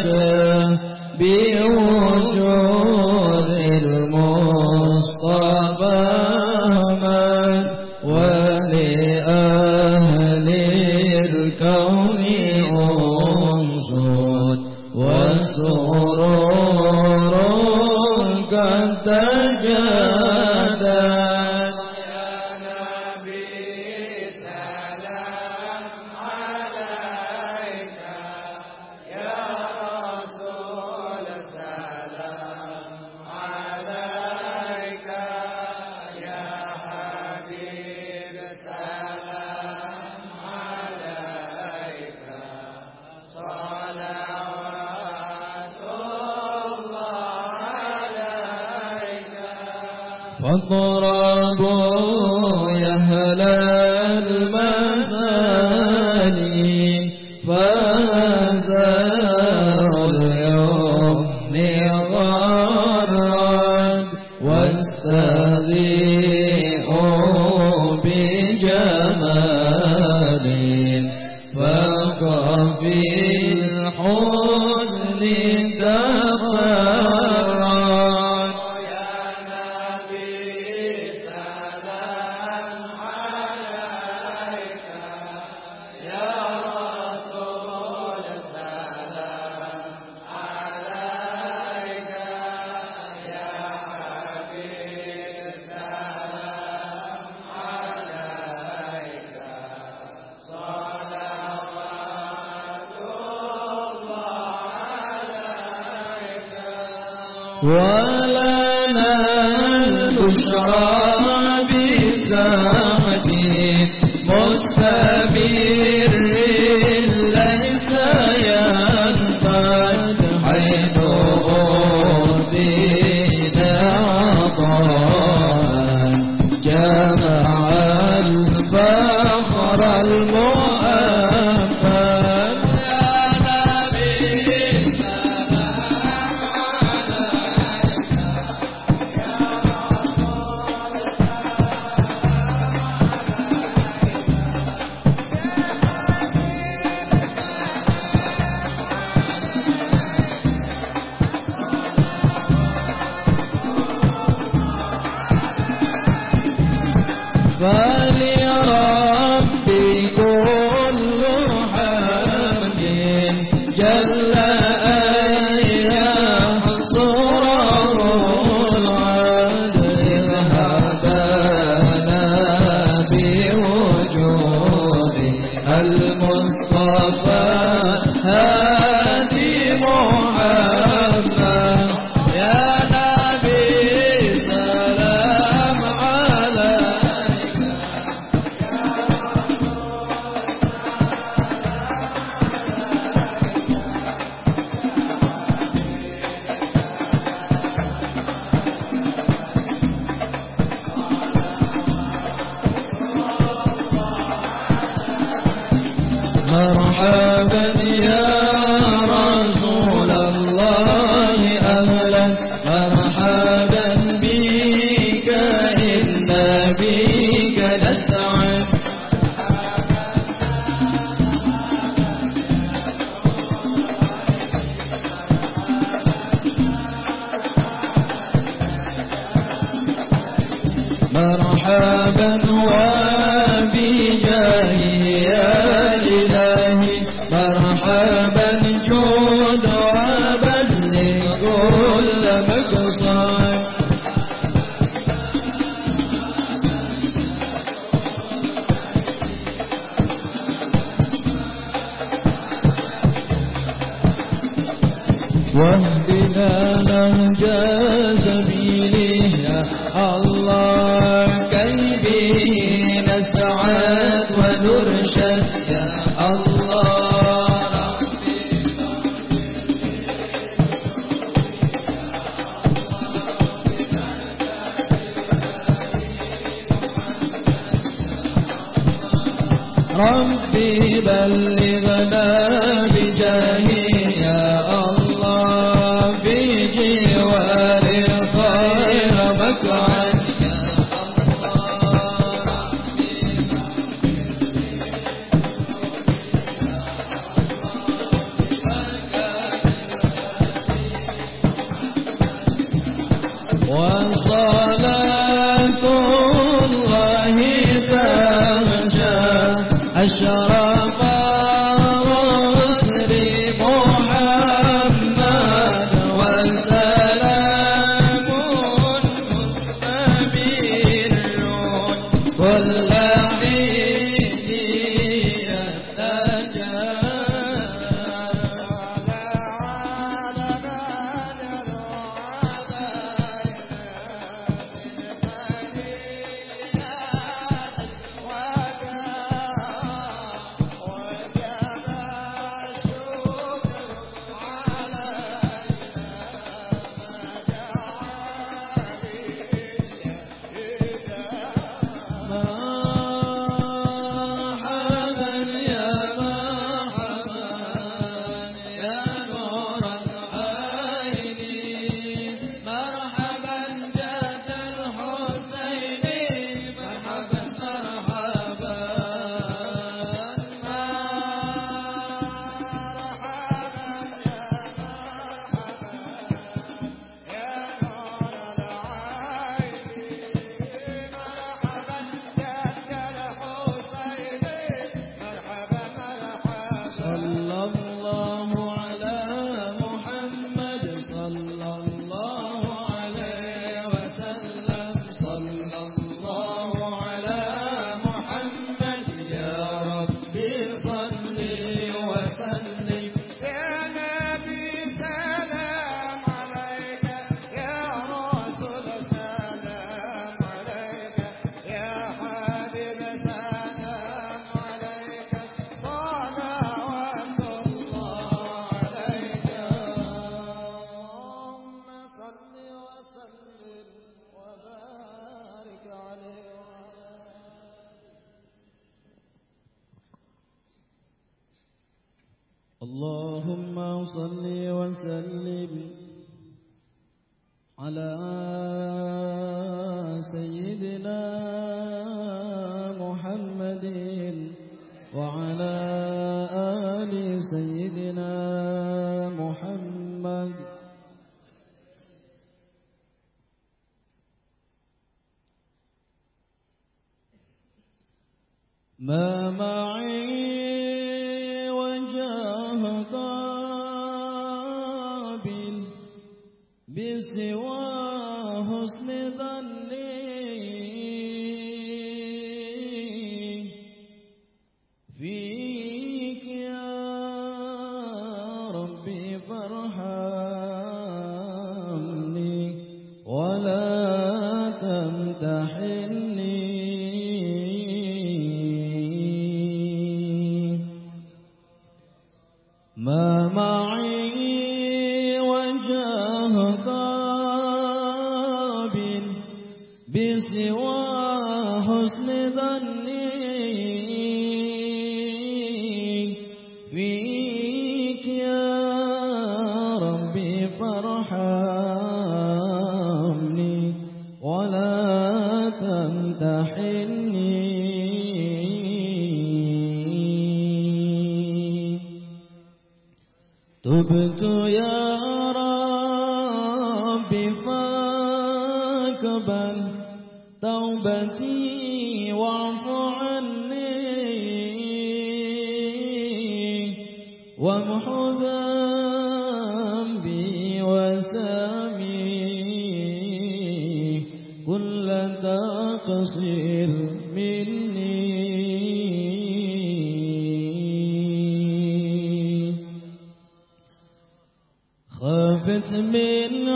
من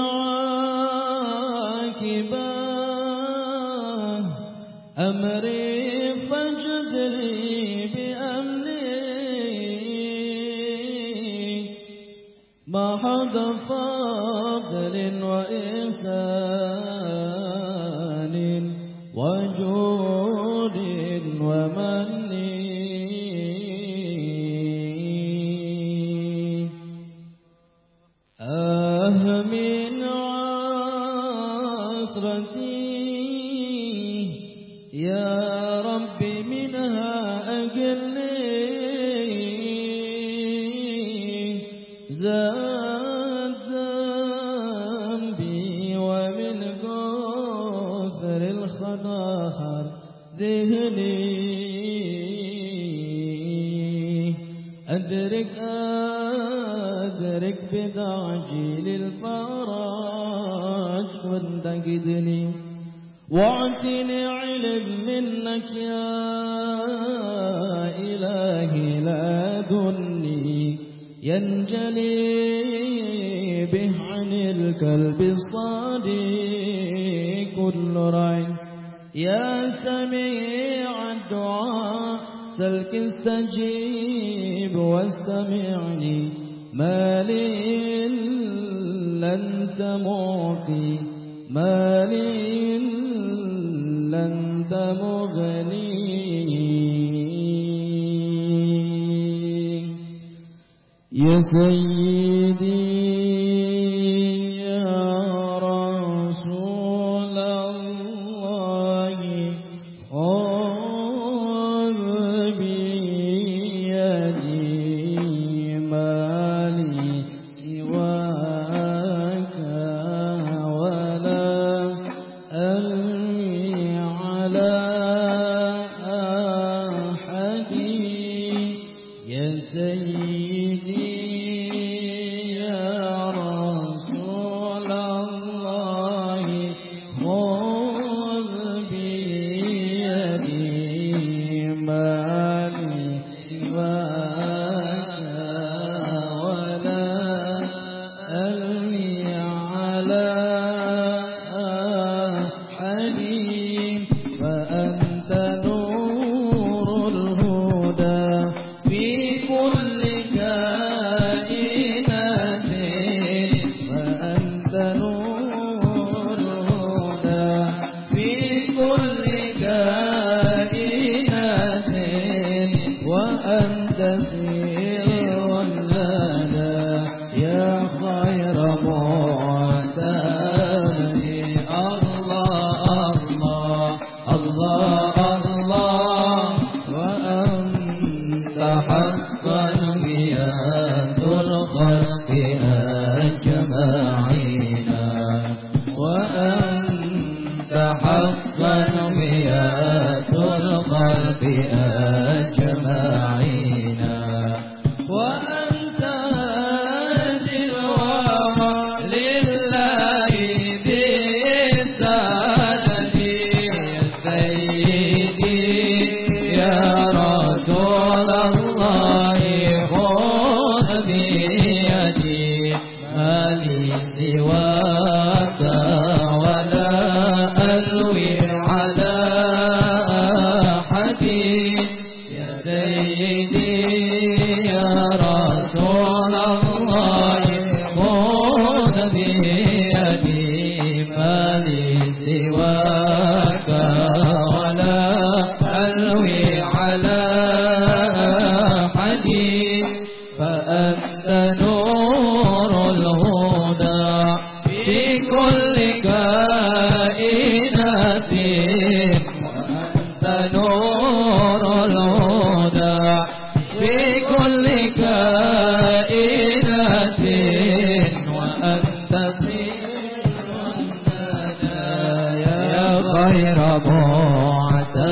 خير معتمد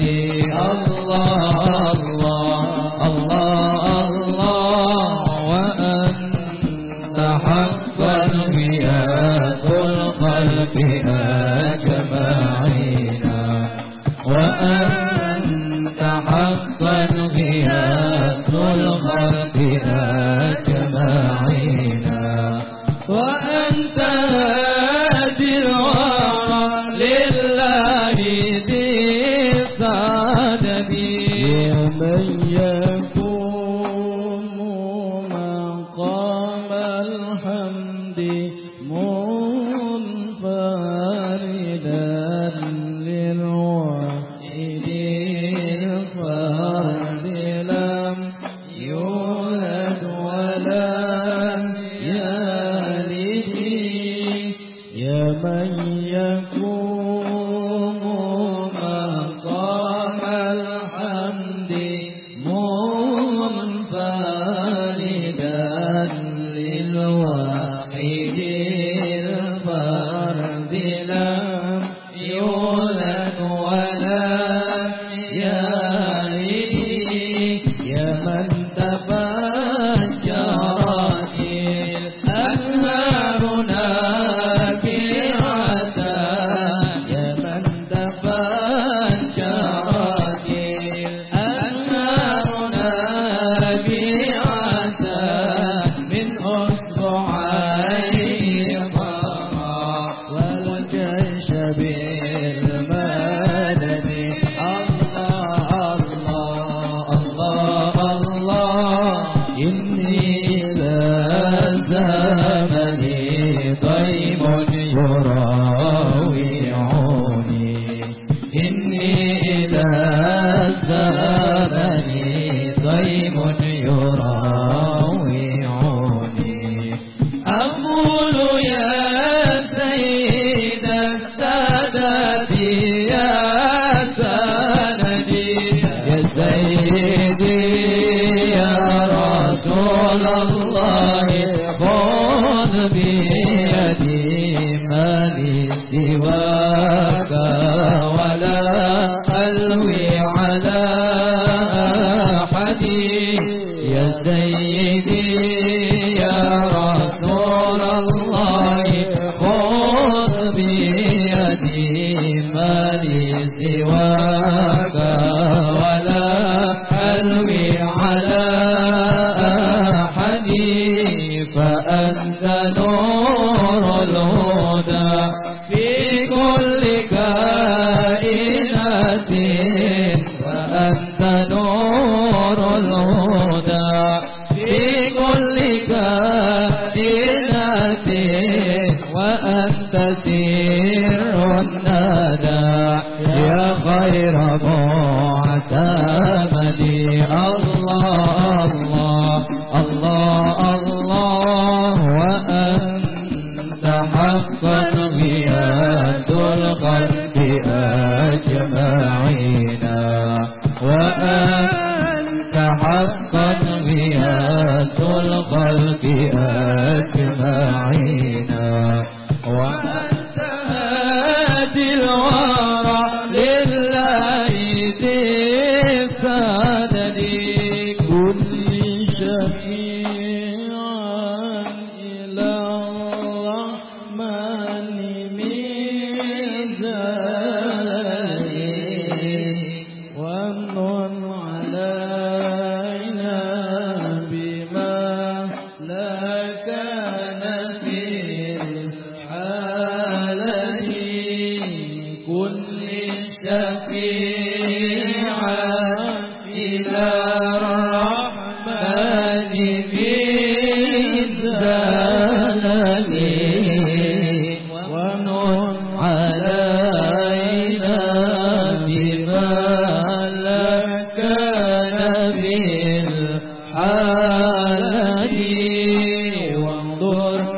الله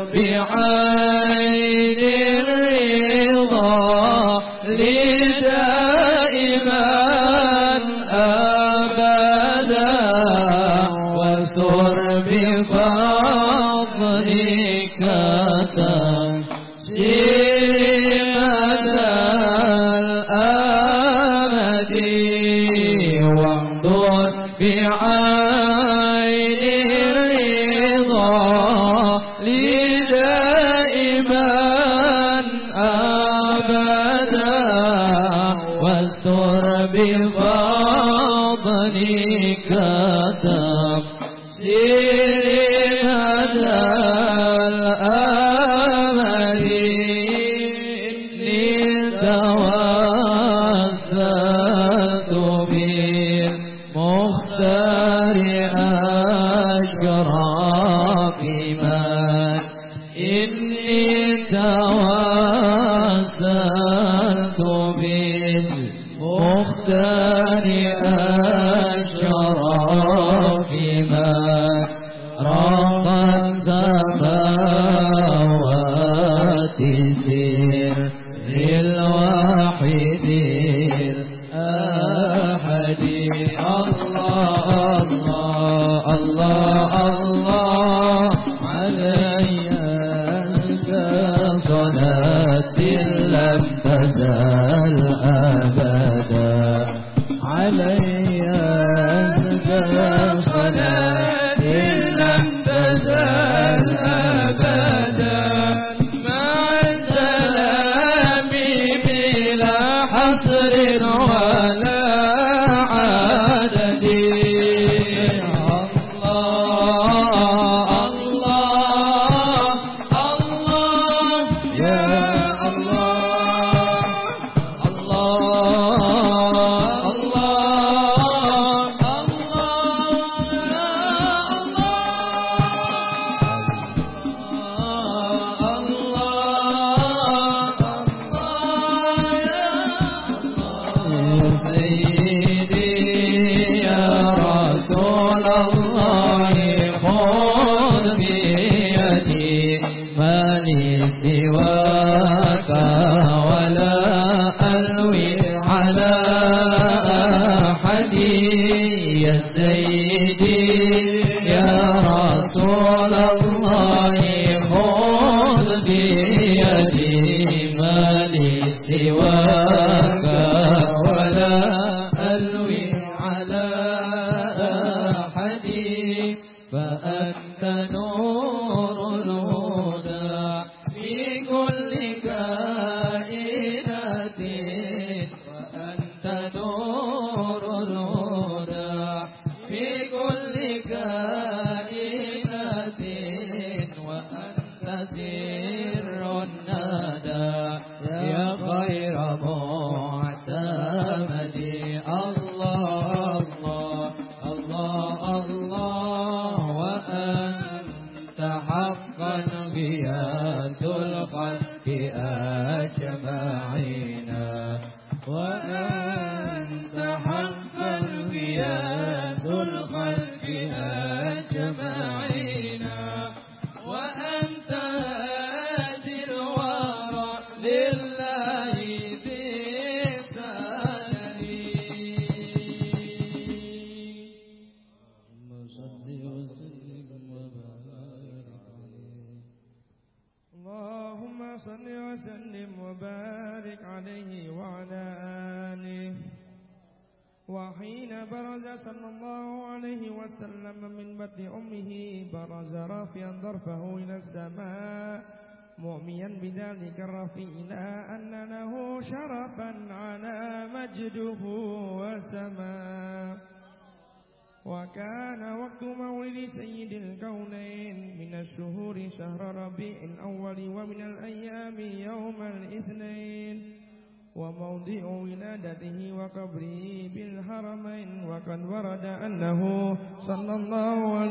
ربيع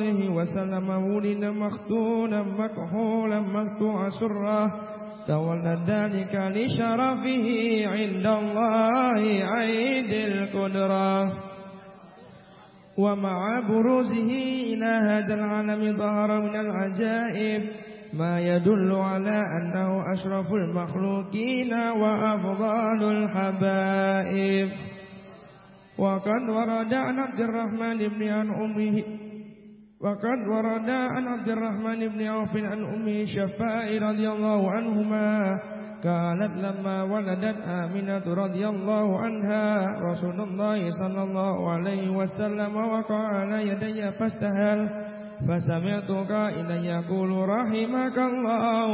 عليه وسلم ولد مختونا مكحولا مقطوع سره تولى ذلك لشرفه عند الله عيد القدرة. ومع بروزه إلى هذا العالم ظهر من العجائب ما يدل على أنه أشرف المخلوقين وأفضل الحبائب. وقد ورد عن عبد الرحمن بن عن أمه وقد ورد عن عبد الرحمن بن عوف عن أمه شفاء رضي الله عنهما قالت لما ولدت آمنة رضي الله عنها رسول الله صلى الله عليه وسلم وقع على يدي فاستهل فسمعت قائلا يقول رحمك الله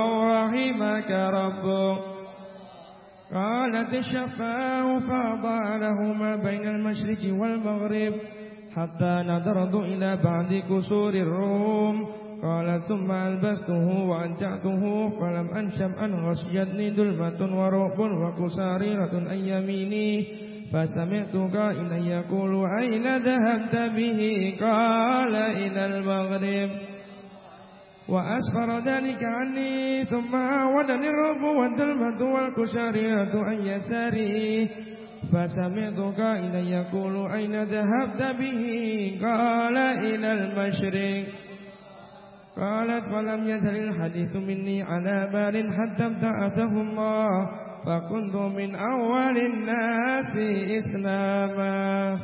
أو رحمك ربك قالت الشفاء فأضاء له ما بين المشرق والمغرب حتى نظرت إلى بعض كسور الروم. قال ثم ألبسته وأنجعته فلم أنشم أن غشيتني ظلمة ورعب وكساريرة أن يميني. فسمعت قائلا يقول أين ذهبت به؟ قال إلى المغرب. وأسفر ذلك عني ثم عودني الرب والظلمة والكشارية عن يساري. فسمعت قائلا يقول أين ذهبت به؟ قال إلى المشرق. قالت فلم يزل الحديث مني على بال حتى ابتعثه الله فكنت من أول الناس إسلاما.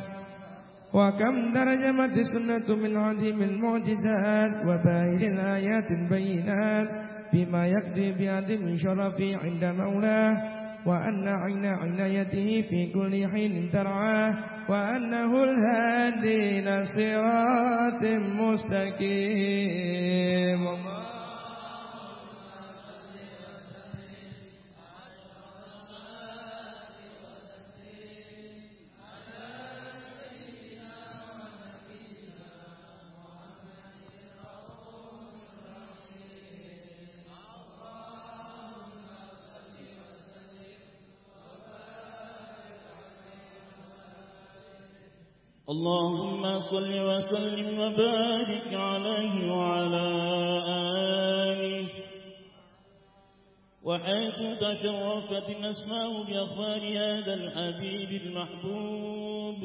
وكم درجمت السنة من عظيم المعجزات وباهر الآيات البينات بما يقضي بعظيم شرفي عند مولاه. وأن عين عنايته في كل حين ترعاه وأنه الهادي لصراط مستقيم. اللهم صل وسلم وبارك عليه وعلى آله. وحيث تشرفت الأسماء بأخبار هذا الحبيب المحبوب.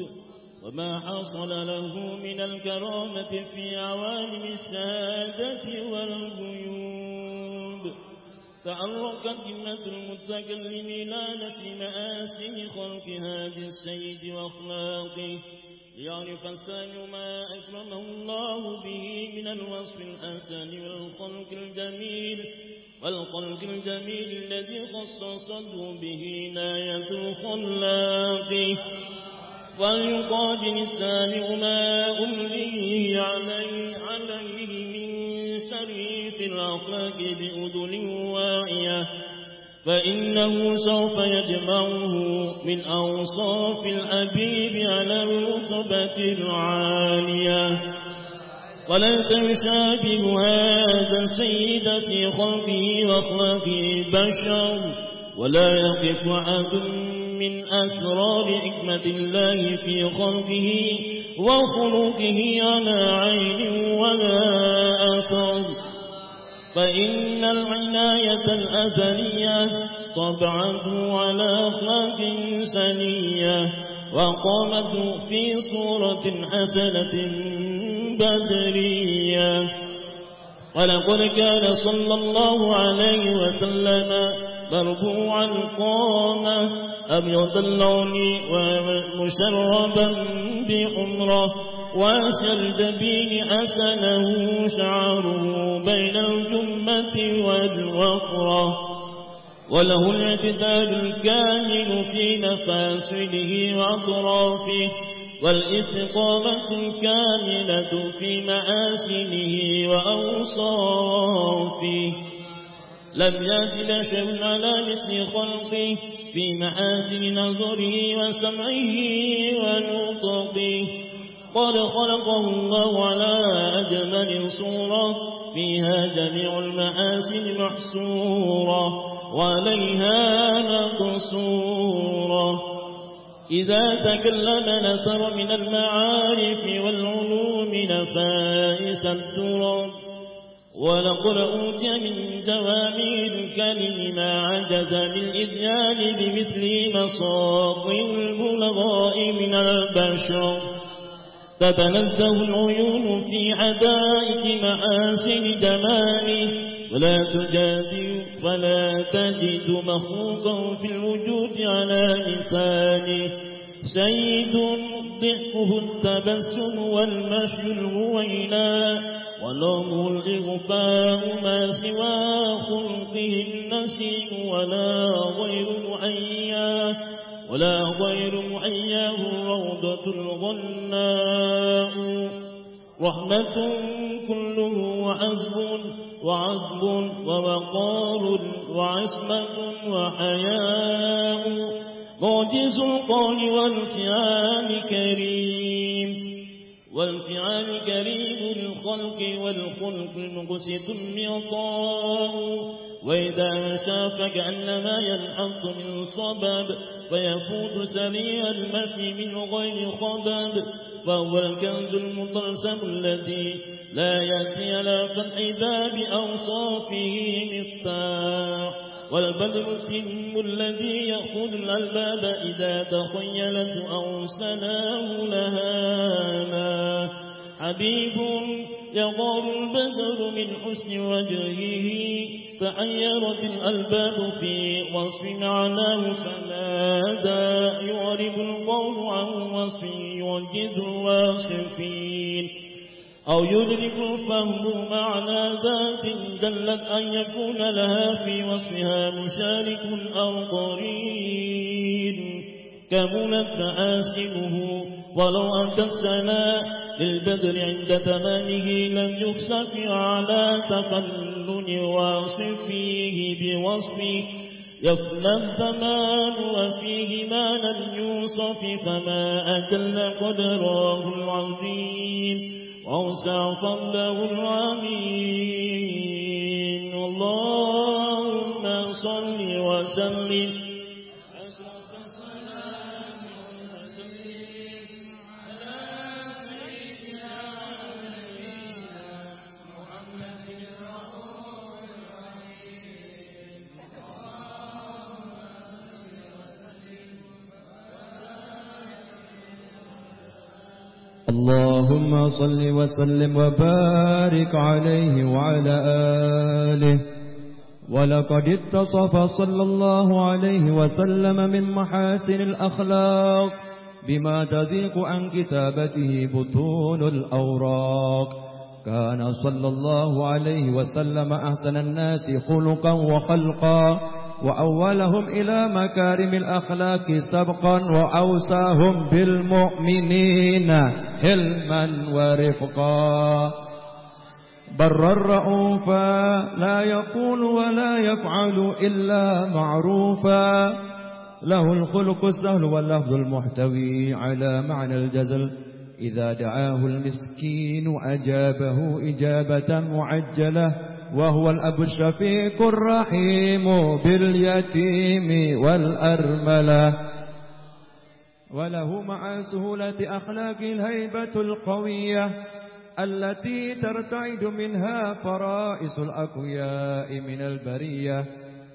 وما حصل له من الكرامة في عوالم السادة والغيوب. تعرقت همة المتكلم إلى نشر مآسي خلق هذا السيد وأخلاقه. السامع ما أكرمه الله به من الوصف الحسن والخلق الجميل والخلق الجميل الذي خصصته به ناية الخلاق. وليقابل السامع ما أمليه عليه, عليه من شريف الأخلاق بأذن واعية. فإنه سوف يجمعه من أوصاف الحبيب على الرتبة العالية. وليس يشابه هذا السيد في خلقه وأخلاقه بشر ولا يقف أحد من أسرار حكمة الله في خلقه وخلقه على عين ولا أثر. فإن العناية الأزلية طبعته على أخلاق سنية وقامت في صورة حسنة بدرية. ولقد كان صلى الله عليه وسلم مربوع القامة أبيض اللون ومشربا بحمرة واسع الجبين حسنه شعره بين الجمة والوقرة. وله الاعتدال الكامل في مفاصله وأطرافه والإستقامة الكاملة في مآسنه وأوصافه. لم يزل شيء على مثل خلقه في محاسن نظره وسمعه ونطقه. قد خلقه الله على أجمل صورة فيها جميع المحاسن محسورة وعليها مقصورة. إذا تكلم نثر من المعارف والعلوم نفائس الدرر. ولقد أوتي من جوامع الكلم ما عجز بالإذيان بمثل مصاط البلغاء من البشر. تتنزه العيون في عدائك محاسن جماله ولا تجادل فلا تجد مخلوقا في الوجود على مثاله سيد ضحكه التبسم والمشي الهوينا ولهم الإغفاء ما سوى خلقه النسيم ولا غير معياه ولا غير معياه روضة الغناء. رحمة كله وعزب وعزب ووقار وعصمة وحياء. معجز القول والفعال كريم. والفعال كريم الخلق والخلق مقسط معطاء وإذا شاف كأنما ينحط من صبب فيفوت سريع المشي من غير خبب فهو الكنز المطلسم الذي لا يأتي على فتح باب أوصافه مفتاح. والبدر التم الذي يأخذ الألباب إذا تخيلت أو سناه لهانا حبيب يغار البدر من حسن وجهه تعيرت الألباب في وصف معناه فنادى يعرب القول عن وصف يوجد الواصفين أو يدرك الفهم معنى ذات دلت أن يكون لها في وصفها مشارك أو قرين. كملت مآسمه ولو أنت السماء للبدر عند تمامه لم يخسف على تقلل واصفيه بوصفه. يفنى الزمان وفيه ما لم يوصف فما أجل قدره العظيم. وأوسع فضله العمين اللهم صل وسلم اللهم صل وسلم وبارك عليه وعلى آله. ولقد اتصف صلى الله عليه وسلم من محاسن الأخلاق بما تذيق عن كتابته بطون الأوراق. كان صلى الله عليه وسلم أحسن الناس خلقا وخلقا. وأولهم إلى مكارم الأخلاق سبقا وأوساهم بالمؤمنين حلما ورفقا. بر الرؤوفا لا يقول ولا يفعل إلا معروفا. له الخلق السهل واللفظ المحتوي على معنى الجزل. إذا دعاه المسكين أجابه إجابة معجلة. وهو الأب الشفيق الرحيم باليتيم والأرملة. وله مع سهولة أخلاق الهيبة القوية التي ترتعد منها فرائس الأقوياء من البرية.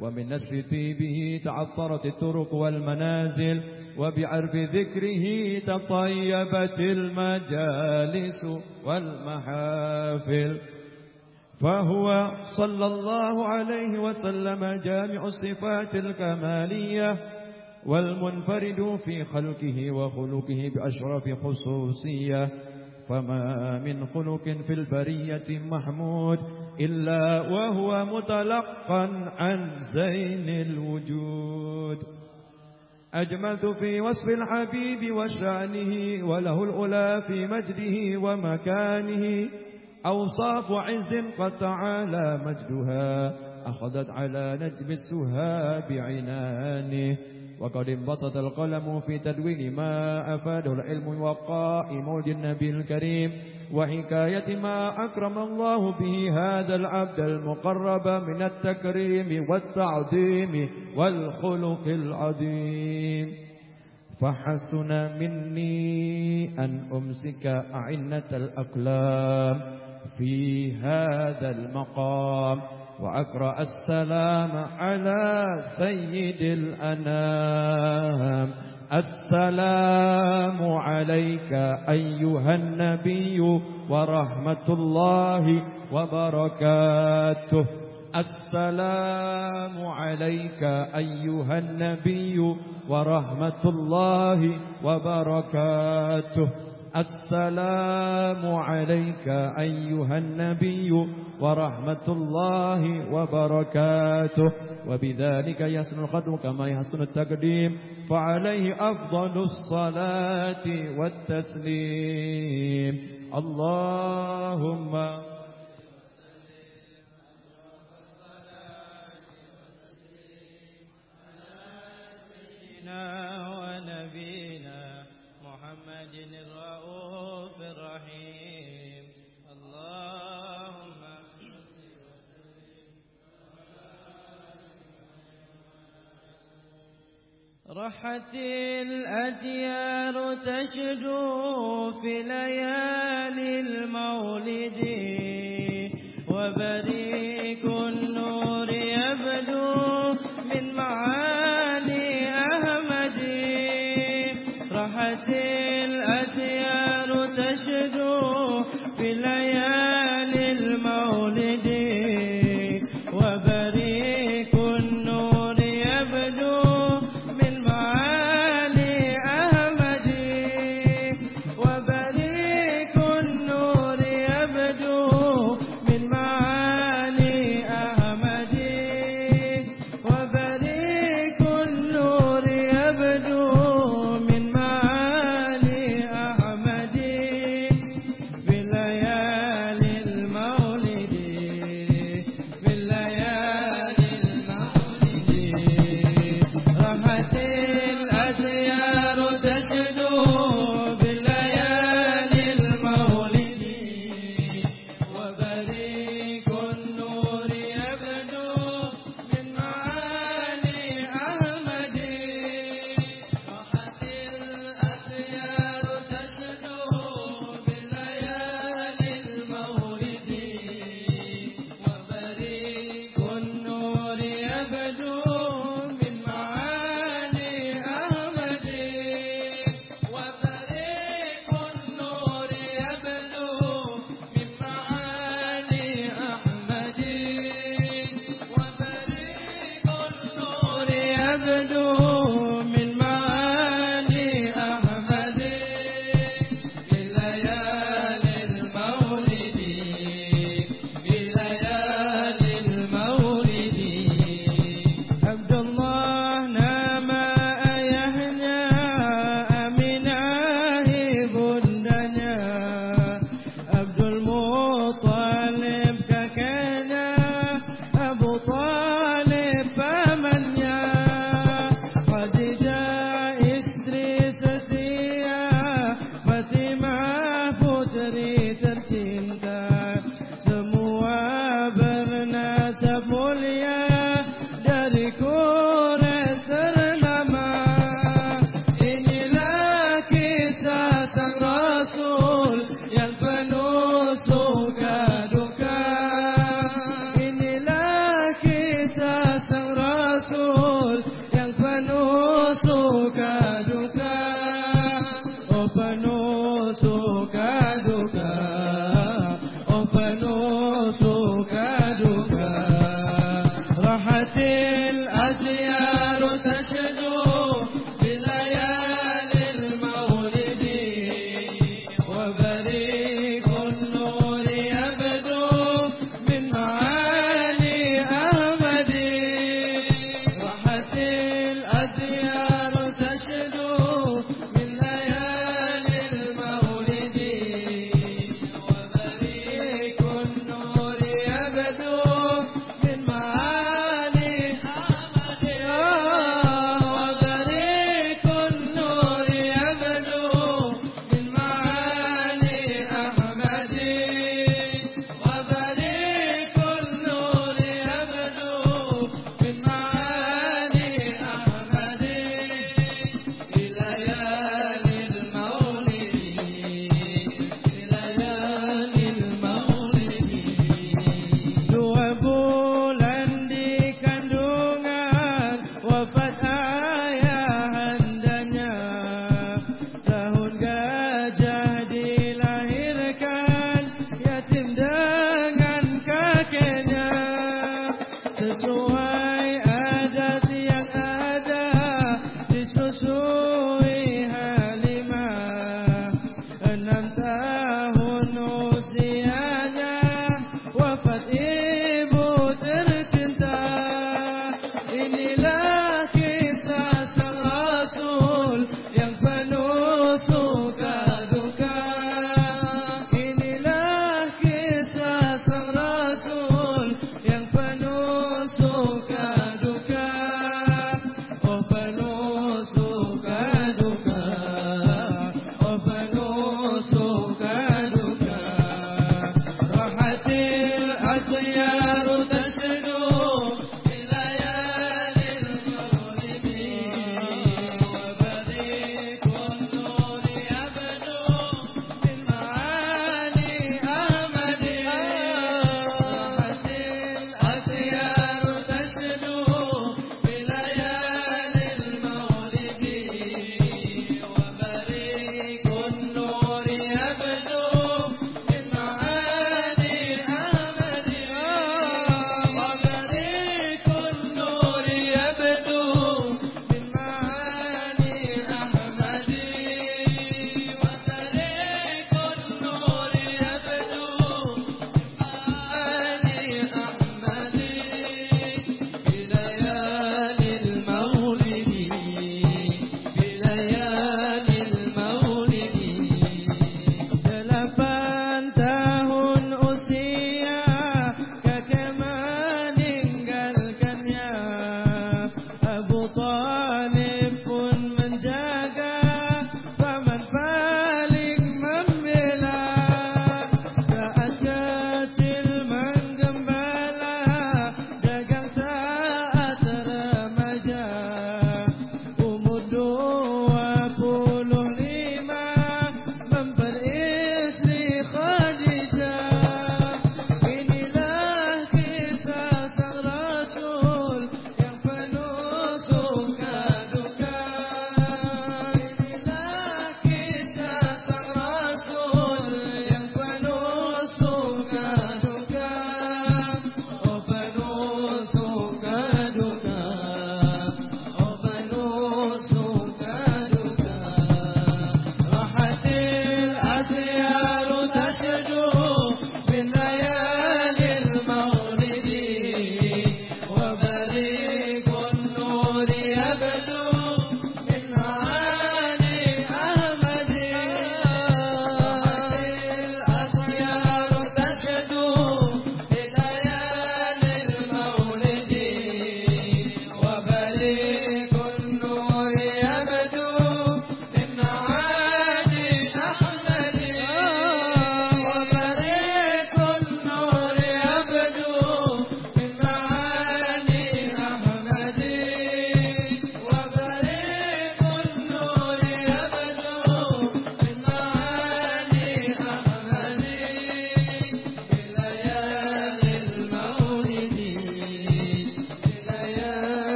ومن نشر طيبه تعطرت الطرق والمنازل وبعرف ذكره تطيبت المجالس والمحافل. فهو صلى الله عليه وسلم جامع الصفات الكمالية والمنفرد في خلقه وخلقه بأشرف خصوصية. فما من خلق في البرية محمود إلا وهو متلقا عن زين الوجود. أجملت في وصف الحبيب وشأنه وله الأولى في مجده ومكانه. أوصاف عز قد تعالى مجدها أخذت على نجم السها بعنانه وقد انبسط القلم في تدوين ما أفاده العلم وقائم النبي الكريم. وحكاية ما أكرم الله به هذا العبد المقرب من التكريم والتعظيم والخلق العظيم. فحسن مني أن أمسك أعنة الأقلام. في هذا المقام وأقرأ السلام على سيد الأنام. السلام عليك أيها النبي ورحمة الله وبركاته. السلام عليك أيها النبي ورحمة الله وبركاته. السلام عليك أيها النبي ورحمة الله وبركاته. وبذلك يحسن الختم كما يحسن التقديم. فعليه أفضل الصلاة والتسليم. اللهم ونبينا رحت الأديار تشدو في ليالي المولد وبريك وحت الأجيال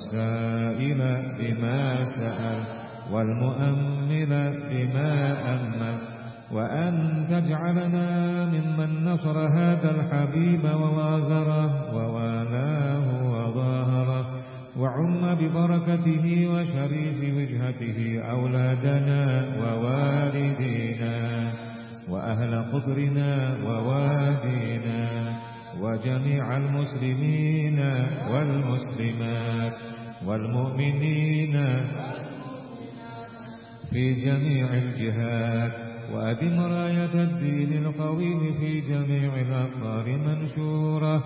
والسائل بما سأل والمؤمل بما أمل وأن تجعلنا ممن نصر هذا الحبيب ووازره ووالاه وظاهره وعم ببركته وشريف وجهته أولادنا ووالدينا وأهل قدرنا ووادينا وجميع المسلمين والمسلمات والمؤمنين في جميع الجهات. وأدم راية الدين القويم في جميع الأقطار منشورة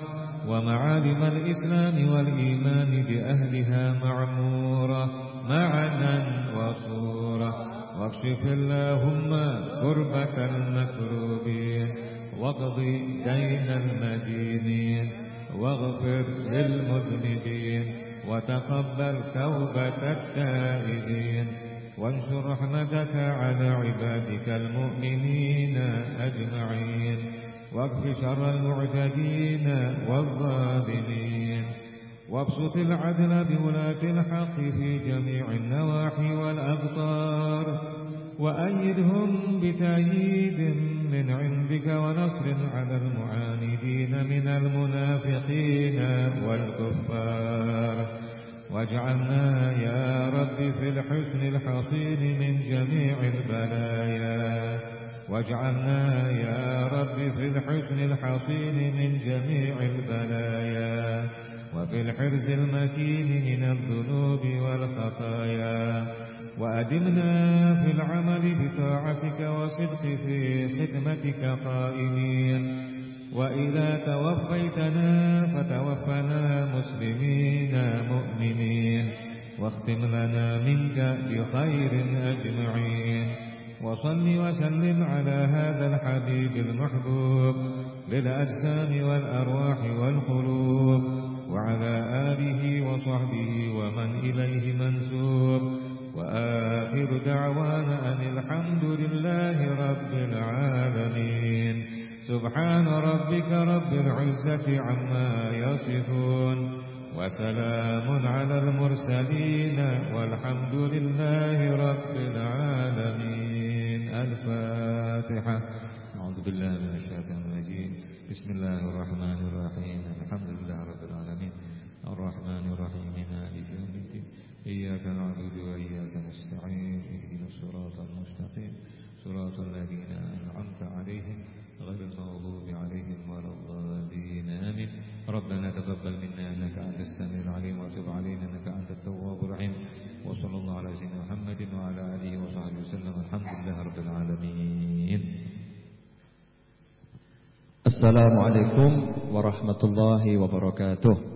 ومعالم الإسلام والإيمان بأهلها معمورة. معنا وصورة. واكشف اللهم كربة المكروبين. واقض دين المدينين واغفر للمذنبين وتقبل توبة التائبين وانشر رحمتك على عبادك المؤمنين أجمعين واكف شر المعتدين والظالمين وابسط العدل بولاة الحق في جميع النواحي والأقطار وأيدهم بتأييد من عندك ونصر على المعاندين من المنافقين والكفار. واجعلنا يا رب في الحسن الحصين من جميع البلايا. واجعلنا يا رب في الحسن الحصين من جميع البلايا. وفي الحرز المتين من الذنوب والخطايا. وأدمنا في العمل بطاعتك وصدق في خدمتك قائمين. وإذا توفيتنا فتوفنا مسلمين مؤمنين. واختم لنا منك بخير أجمعين. وصل وسلم على هذا الحبيب المحبوب للأجسام والأرواح والقلوب. وعلى آله وصحبه ومن إليه منسوب. وآخر دعوانا أن الحمد لله رب العالمين. سبحان ربك رب العزة عما يصفون. وسلام على المرسلين والحمد لله رب العالمين. الفاتحة. أعوذ بالله من الشيطان الرجيم. بسم الله الرحمن الرحيم. الحمد لله رب العالمين. الرحمن الرحيم. إياك نعبد وإياك نستعين اهدنا الصراط المستقيم. صراط الذين أنعمت عليهم غير المغضوب عليهم ولا الضالين. آمين. ربنا تقبل منا إنك أنت السميع العليم وتب علينا إنك أنت التواب الرحيم. وصلى الله على سيدنا محمد وعلى آله وصحبه وسلم. الحمد لله رب العالمين. Assalamualaikum warahmatullahi wabarakatuh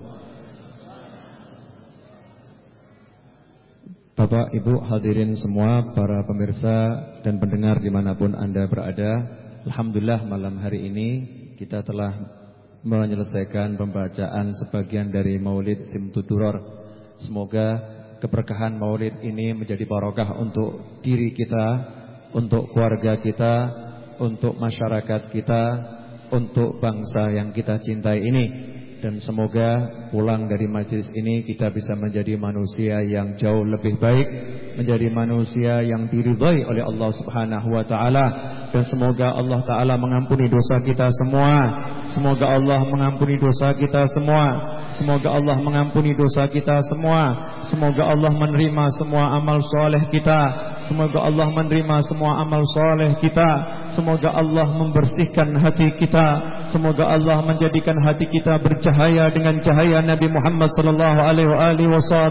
Bapak, Ibu, hadirin semua, para pemirsa dan pendengar di mana pun Anda berada Alhamdulillah malam hari ini kita telah menyelesaikan pembacaan sebagian dari Maulid Simtuduror. Semoga keberkahan Maulid ini menjadi barokah untuk diri kita, untuk keluarga kita, untuk masyarakat kita untuk bangsa yang kita cintai ini dan semoga pulang dari majlis ini kita bisa menjadi manusia yang jauh lebih baik, menjadi manusia yang diridhai oleh Allah Subhanahu wa taala dan semoga Allah taala mengampuni dosa kita semua. Semoga Allah mengampuni dosa kita semua. Semoga Allah mengampuni dosa kita semua. Semoga Allah menerima semua amal soleh kita. Semoga Allah menerima semua amal soleh kita. Semoga Allah membersihkan hati kita. Semoga Allah menjadikan hati kita bercahaya dengan cahaya Nabi Muhammad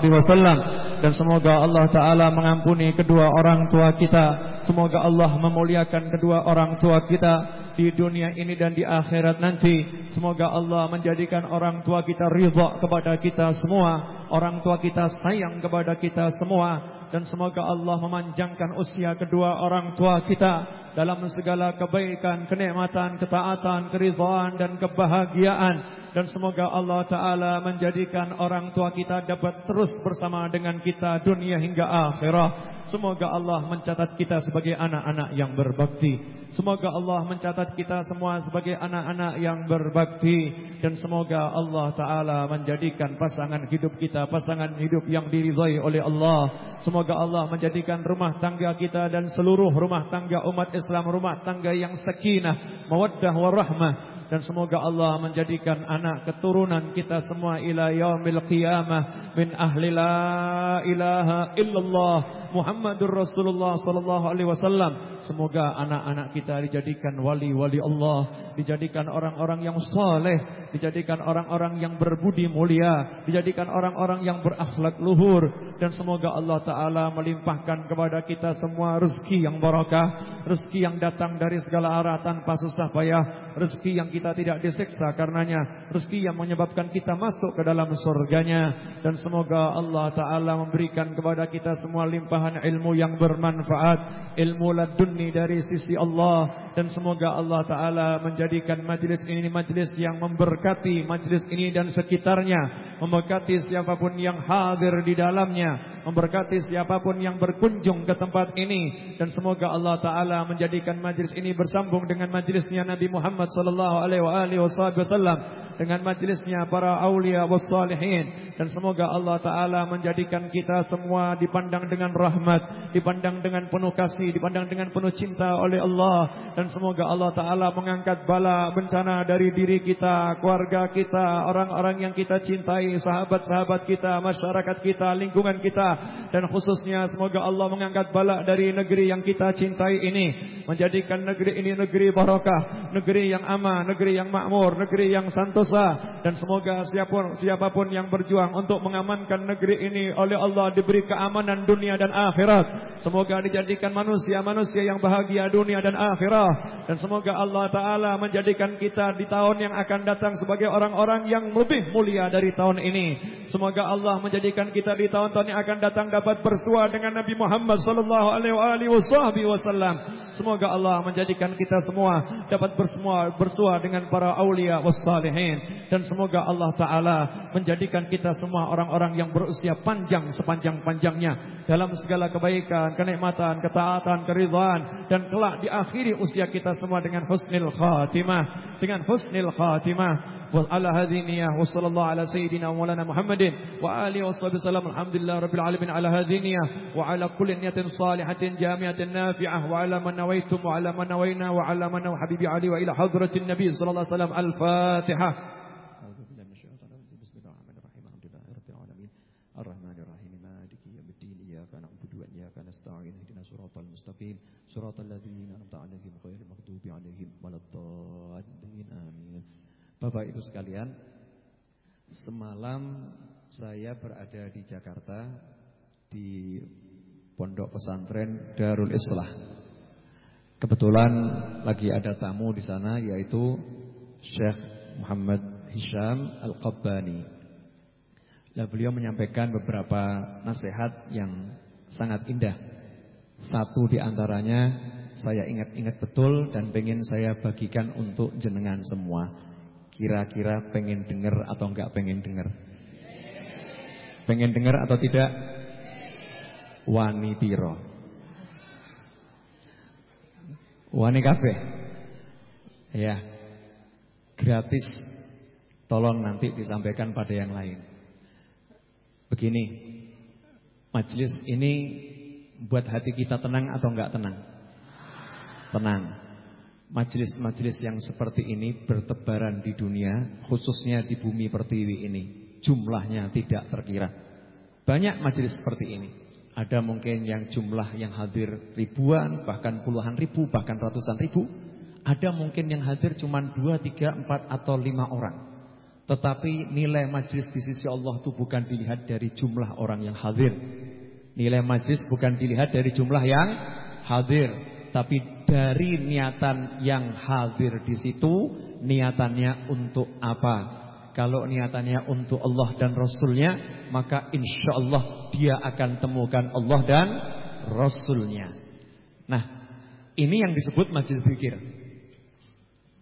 wasallam dan semoga Allah taala mengampuni kedua orang tua kita. Semoga Allah memuliakan kedua orang tua kita di dunia ini dan di akhirat nanti. Semoga Allah menjadikan orang tua kita ridha kepada kita semua, orang tua kita sayang kepada kita semua. Dan semoga Allah memanjangkan usia kedua orang tua kita dalam segala kebaikan, kenikmatan, ketaatan, keridhaan dan kebahagiaan dan semoga Allah Ta'ala menjadikan orang tua kita dapat terus bersama dengan kita dunia hingga akhirah. Semoga Allah mencatat kita sebagai anak-anak yang berbakti. Semoga Allah mencatat kita semua sebagai anak-anak yang berbakti. Dan semoga Allah Ta'ala menjadikan pasangan hidup kita pasangan hidup yang diridhai oleh Allah. Semoga Allah menjadikan rumah tangga kita dan seluruh rumah tangga umat Islam rumah tangga yang sakinah, mawaddah warahmah dan semoga Allah menjadikan anak keturunan kita semua ila yaumil qiyamah min ahli la ilaha illallah Muhammadur Rasulullah sallallahu alaihi wasallam. Semoga anak-anak kita dijadikan wali-wali Allah, dijadikan orang-orang yang saleh, dijadikan orang-orang yang berbudi mulia, dijadikan orang-orang yang berakhlak luhur dan semoga Allah taala melimpahkan kepada kita semua rezeki yang barakah, rezeki yang datang dari segala arah tanpa susah payah, rezeki yang kita tidak disiksa karenanya, rezeki yang menyebabkan kita masuk ke dalam surganya. Dan semoga Allah taala memberikan kepada kita semua limpah limpahan ilmu yang bermanfaat, ilmu ladunni dari sisi Allah. Dan semoga Allah taala menjadikan majlis ini majlis yang memberkati majlis ini dan sekitarnya, memberkati siapa pun yang hadir di dalamnya, memberkati siapa pun yang berkunjung ke tempat ini. Dan semoga Allah taala menjadikan majlis ini bersambung dengan majlisnya Nabi Muhammad sallallahu alaihi wa alihi wasallam dengan majlisnya para aulia wassalihin dan semoga Allah taala menjadikan kita semua dipandang dengan rahmat, dipandang dengan penuh kasih, dipandang dengan penuh cinta oleh Allah. Dan semoga Allah taala mengangkat bala bencana dari diri kita, keluarga kita, orang-orang yang kita cintai, sahabat-sahabat kita, masyarakat kita, lingkungan kita. Dan khususnya semoga Allah mengangkat bala dari negeri yang kita cintai ini. Menjadikan negeri ini negeri barakah, negeri yang aman, negeri yang makmur, negeri yang santosa dan semoga siapa pun siapa pun yang berjuang untuk mengamankan negeri ini oleh Allah diberi keamanan dunia dan akhirat. Semoga dijadikan manusia-manusia yang bahagia dunia dan akhirat. Dan semoga Allah Ta'ala menjadikan kita di tahun yang akan datang sebagai orang-orang yang lebih mulia dari tahun ini. Semoga Allah menjadikan kita di tahun-tahun yang akan datang dapat bersua dengan Nabi Muhammad sallallahu alaihi wasallam. Semoga Allah menjadikan kita semua dapat bersua bersua dengan para aulia dan semoga Allah taala menjadikan kita semua orang-orang yang berusia panjang sepanjang-panjangnya dalam segala kebaikan, kenikmatan, ketaatan, keridhaan dan kelak diakhiri usia kita semua dengan husnul khatimah, dengan husnul khatimah. وعلى هذه النية وصلى الله على سيدنا ومولانا محمد وآله وصحبه وسلم. الحمد لله رب العالمين على هذه النية وعلى كل نية صالحة جامعة نافعة وعلى من نويتم وعلى من نوينا وعلى من نوى حبيبي علي وإلى حضرة النبي صلى الله عليه وسلم الفاتحة. Bapak Ibu sekalian semalam saya berada di Jakarta di Pondok Pesantren Darul Islah Kebetulan lagi ada tamu di sana yaitu Syekh Muhammad Hisham Al-Qabbani Nah, beliau menyampaikan beberapa nasihat yang sangat indah. Satu di antaranya saya ingat-ingat betul dan pengen saya bagikan untuk jenengan semua. Kira-kira pengen dengar atau enggak pengen dengar? Pengen dengar atau tidak? Wani piro. Wani kafe. Ya. Gratis. Tolong nanti disampaikan pada yang lain. Begini, majelis ini buat hati kita tenang atau enggak tenang? Tenang. Majelis-majelis yang seperti ini bertebaran di dunia, khususnya di bumi pertiwi ini. Jumlahnya tidak terkira. Banyak majelis seperti ini. Ada mungkin yang jumlah yang hadir ribuan, bahkan puluhan ribu, bahkan ratusan ribu. Ada mungkin yang hadir cuma dua, tiga, empat atau lima orang. Tetapi nilai majlis di sisi Allah itu bukan dilihat dari jumlah orang yang hadir. Nilai majlis bukan dilihat dari jumlah yang hadir, tapi dari niatan yang hadir di situ, niatannya untuk apa? Kalau niatannya untuk Allah dan Rasulnya, maka insya Allah dia akan temukan Allah dan Rasulnya. Nah, ini yang disebut majlis zikir.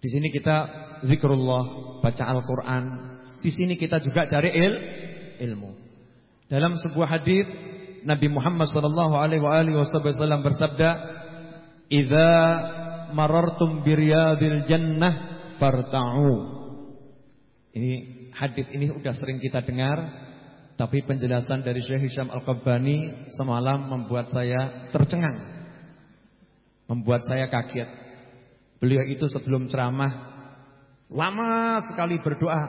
Di sini kita zikrullah, baca Al-Qur'an. Di sini kita juga cari il, ilmu. Dalam sebuah hadis Nabi Muhammad wasallam bersabda, "Idza marartum biryadil jannah farta'u." Ini hadis ini sudah sering kita dengar, tapi penjelasan dari Syekh Hisham Al-Qabbani semalam membuat saya tercengang. Membuat saya kaget. Beliau itu sebelum ceramah lama sekali berdoa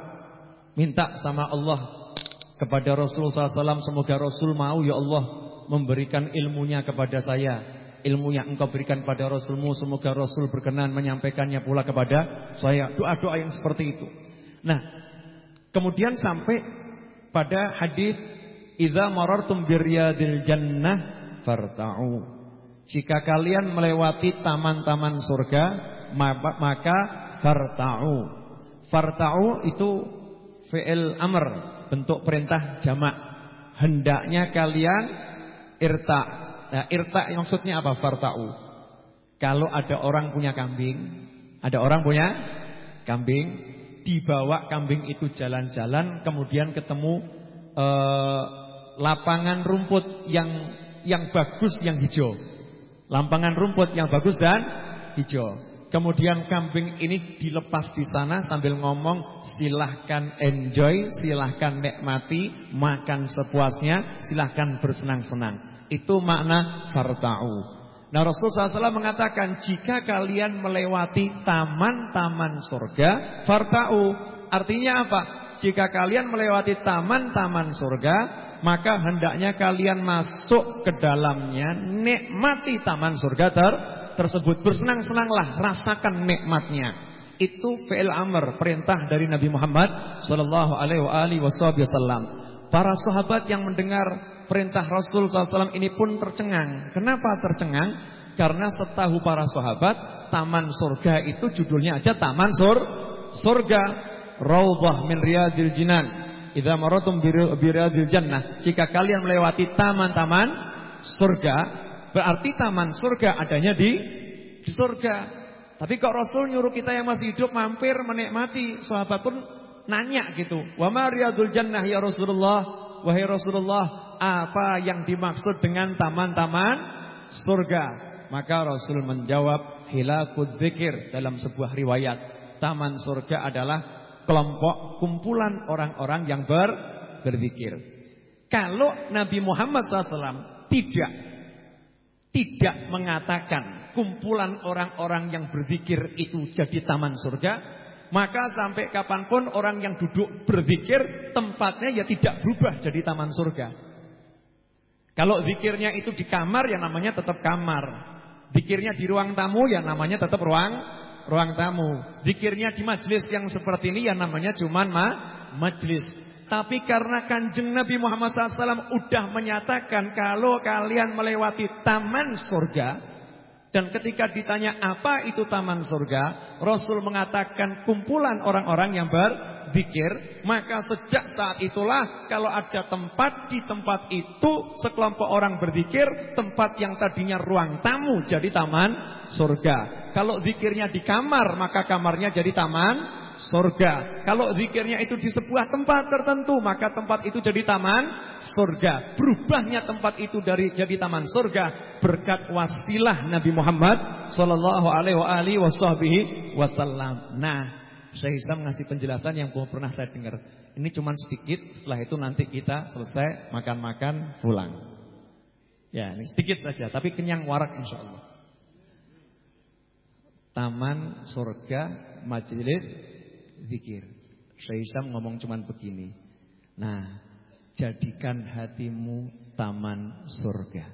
minta sama Allah kepada Rasulullah SAW semoga Rasul mau ya Allah memberikan ilmunya kepada saya. Ilmu yang engkau berikan pada Rasulmu semoga Rasul berkenan menyampaikannya pula kepada saya. Doa-doa yang seperti itu. Nah, kemudian sampai pada hadis idza marartum biryadil jannah farta'u. Jika kalian melewati taman-taman surga, maka farta'u. Farta'u itu fi'il amr, bentuk perintah jamak. Hendaknya kalian irta. Nah, irta maksudnya apa farta'u? Kalau ada orang punya kambing, ada orang punya kambing, dibawa kambing itu jalan-jalan, kemudian ketemu eh, lapangan rumput yang yang bagus yang hijau. Lapangan rumput yang bagus dan hijau. Kemudian kambing ini dilepas di sana sambil ngomong silahkan enjoy, silahkan nikmati, makan sepuasnya, silahkan bersenang-senang. Itu makna farta'u. Nah Rasulullah SAW mengatakan jika kalian melewati taman-taman surga, farta'u. Artinya apa? Jika kalian melewati taman-taman surga, maka hendaknya kalian masuk ke dalamnya, nikmati taman surga ter tersebut bersenang-senanglah, rasakan nikmatnya. Itu fi'il amr, perintah dari Nabi Muhammad sallallahu alaihi wasallam. Para sahabat yang mendengar perintah Rasul SAW ini pun tercengang. Kenapa tercengang? Karena setahu para sahabat, taman surga itu judulnya aja taman sur surga. Raudhah min riyadil jinan. Idza maratum bi riyadil jannah. Jika kalian melewati taman-taman surga, Berarti taman surga adanya di di surga. Tapi kok Rasul nyuruh kita yang masih hidup mampir menikmati. Sahabat pun nanya gitu. Wa ma riyadul jannah ya Rasulullah? Wahai Rasulullah, apa yang dimaksud dengan taman-taman surga? Maka Rasul menjawab hilakud dzikir dalam sebuah riwayat. Taman surga adalah kelompok kumpulan orang-orang yang ber berzikir. Kalau Nabi Muhammad SAW tidak tidak mengatakan kumpulan orang-orang yang berzikir itu jadi taman surga, maka sampai kapan pun orang yang duduk berzikir tempatnya ya tidak berubah jadi taman surga. Kalau zikirnya itu di kamar ya namanya tetap kamar. Zikirnya di ruang tamu ya namanya tetap ruang ruang tamu. Zikirnya di majelis yang seperti ini ya namanya cuman ma majelis. Tapi karena kanjeng Nabi Muhammad SAW udah menyatakan kalau kalian melewati taman surga dan ketika ditanya apa itu taman surga, Rasul mengatakan kumpulan orang-orang yang berzikir, maka sejak saat itulah kalau ada tempat di tempat itu sekelompok orang berzikir, tempat yang tadinya ruang tamu jadi taman surga. Kalau zikirnya di kamar, maka kamarnya jadi taman surga. Kalau zikirnya itu di sebuah tempat tertentu, maka tempat itu jadi taman surga. Berubahnya tempat itu dari jadi taman surga berkat wasilah Nabi Muhammad sallallahu alaihi wasallam. Nah, Syekh Isam ngasih penjelasan yang belum pernah saya dengar. Ini cuma sedikit, setelah itu nanti kita selesai makan-makan pulang. Ya, ini sedikit saja, tapi kenyang warak insya Allah. Taman surga majelis zikir. Syekh Isam ngomong cuman begini. Nah, jadikan hatimu taman surga.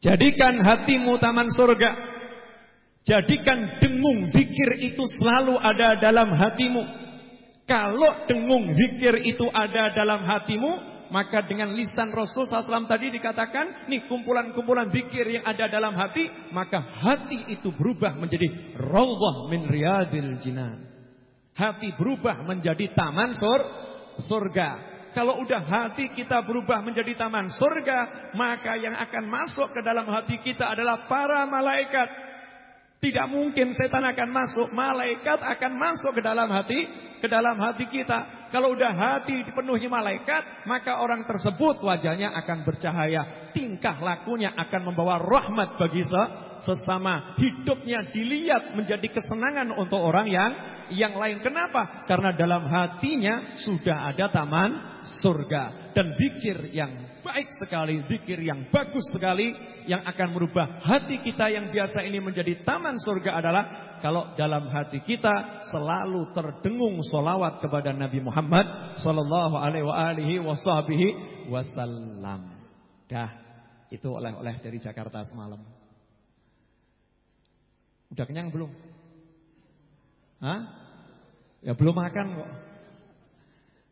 Jadikan hatimu taman surga. Jadikan dengung zikir itu selalu ada dalam hatimu. Kalau dengung zikir itu ada dalam hatimu, maka dengan lisan Rasul SAW tadi dikatakan, nih kumpulan-kumpulan zikir yang ada dalam hati, maka hati itu berubah menjadi rawdah min riyadil jinan. Hati berubah menjadi taman sur surga. Kalau udah hati kita berubah menjadi taman surga, maka yang akan masuk ke dalam hati kita adalah para malaikat. Tidak mungkin setan akan masuk, malaikat akan masuk ke dalam hati, ke dalam hati kita. Kalau udah hati dipenuhi malaikat, maka orang tersebut wajahnya akan bercahaya, tingkah lakunya akan membawa rahmat bagi sesama, hidupnya dilihat menjadi kesenangan untuk orang yang yang lain. Kenapa? Karena dalam hatinya sudah ada taman surga. Dan zikir yang baik sekali, zikir yang bagus sekali, yang akan merubah hati kita yang biasa ini menjadi taman surga adalah kalau dalam hati kita selalu terdengung solawat kepada Nabi Muhammad Sallallahu Alaihi Wasallam. Dah, itu oleh-oleh dari Jakarta semalam. Udah kenyang belum? Hah? Ya belum makan kok.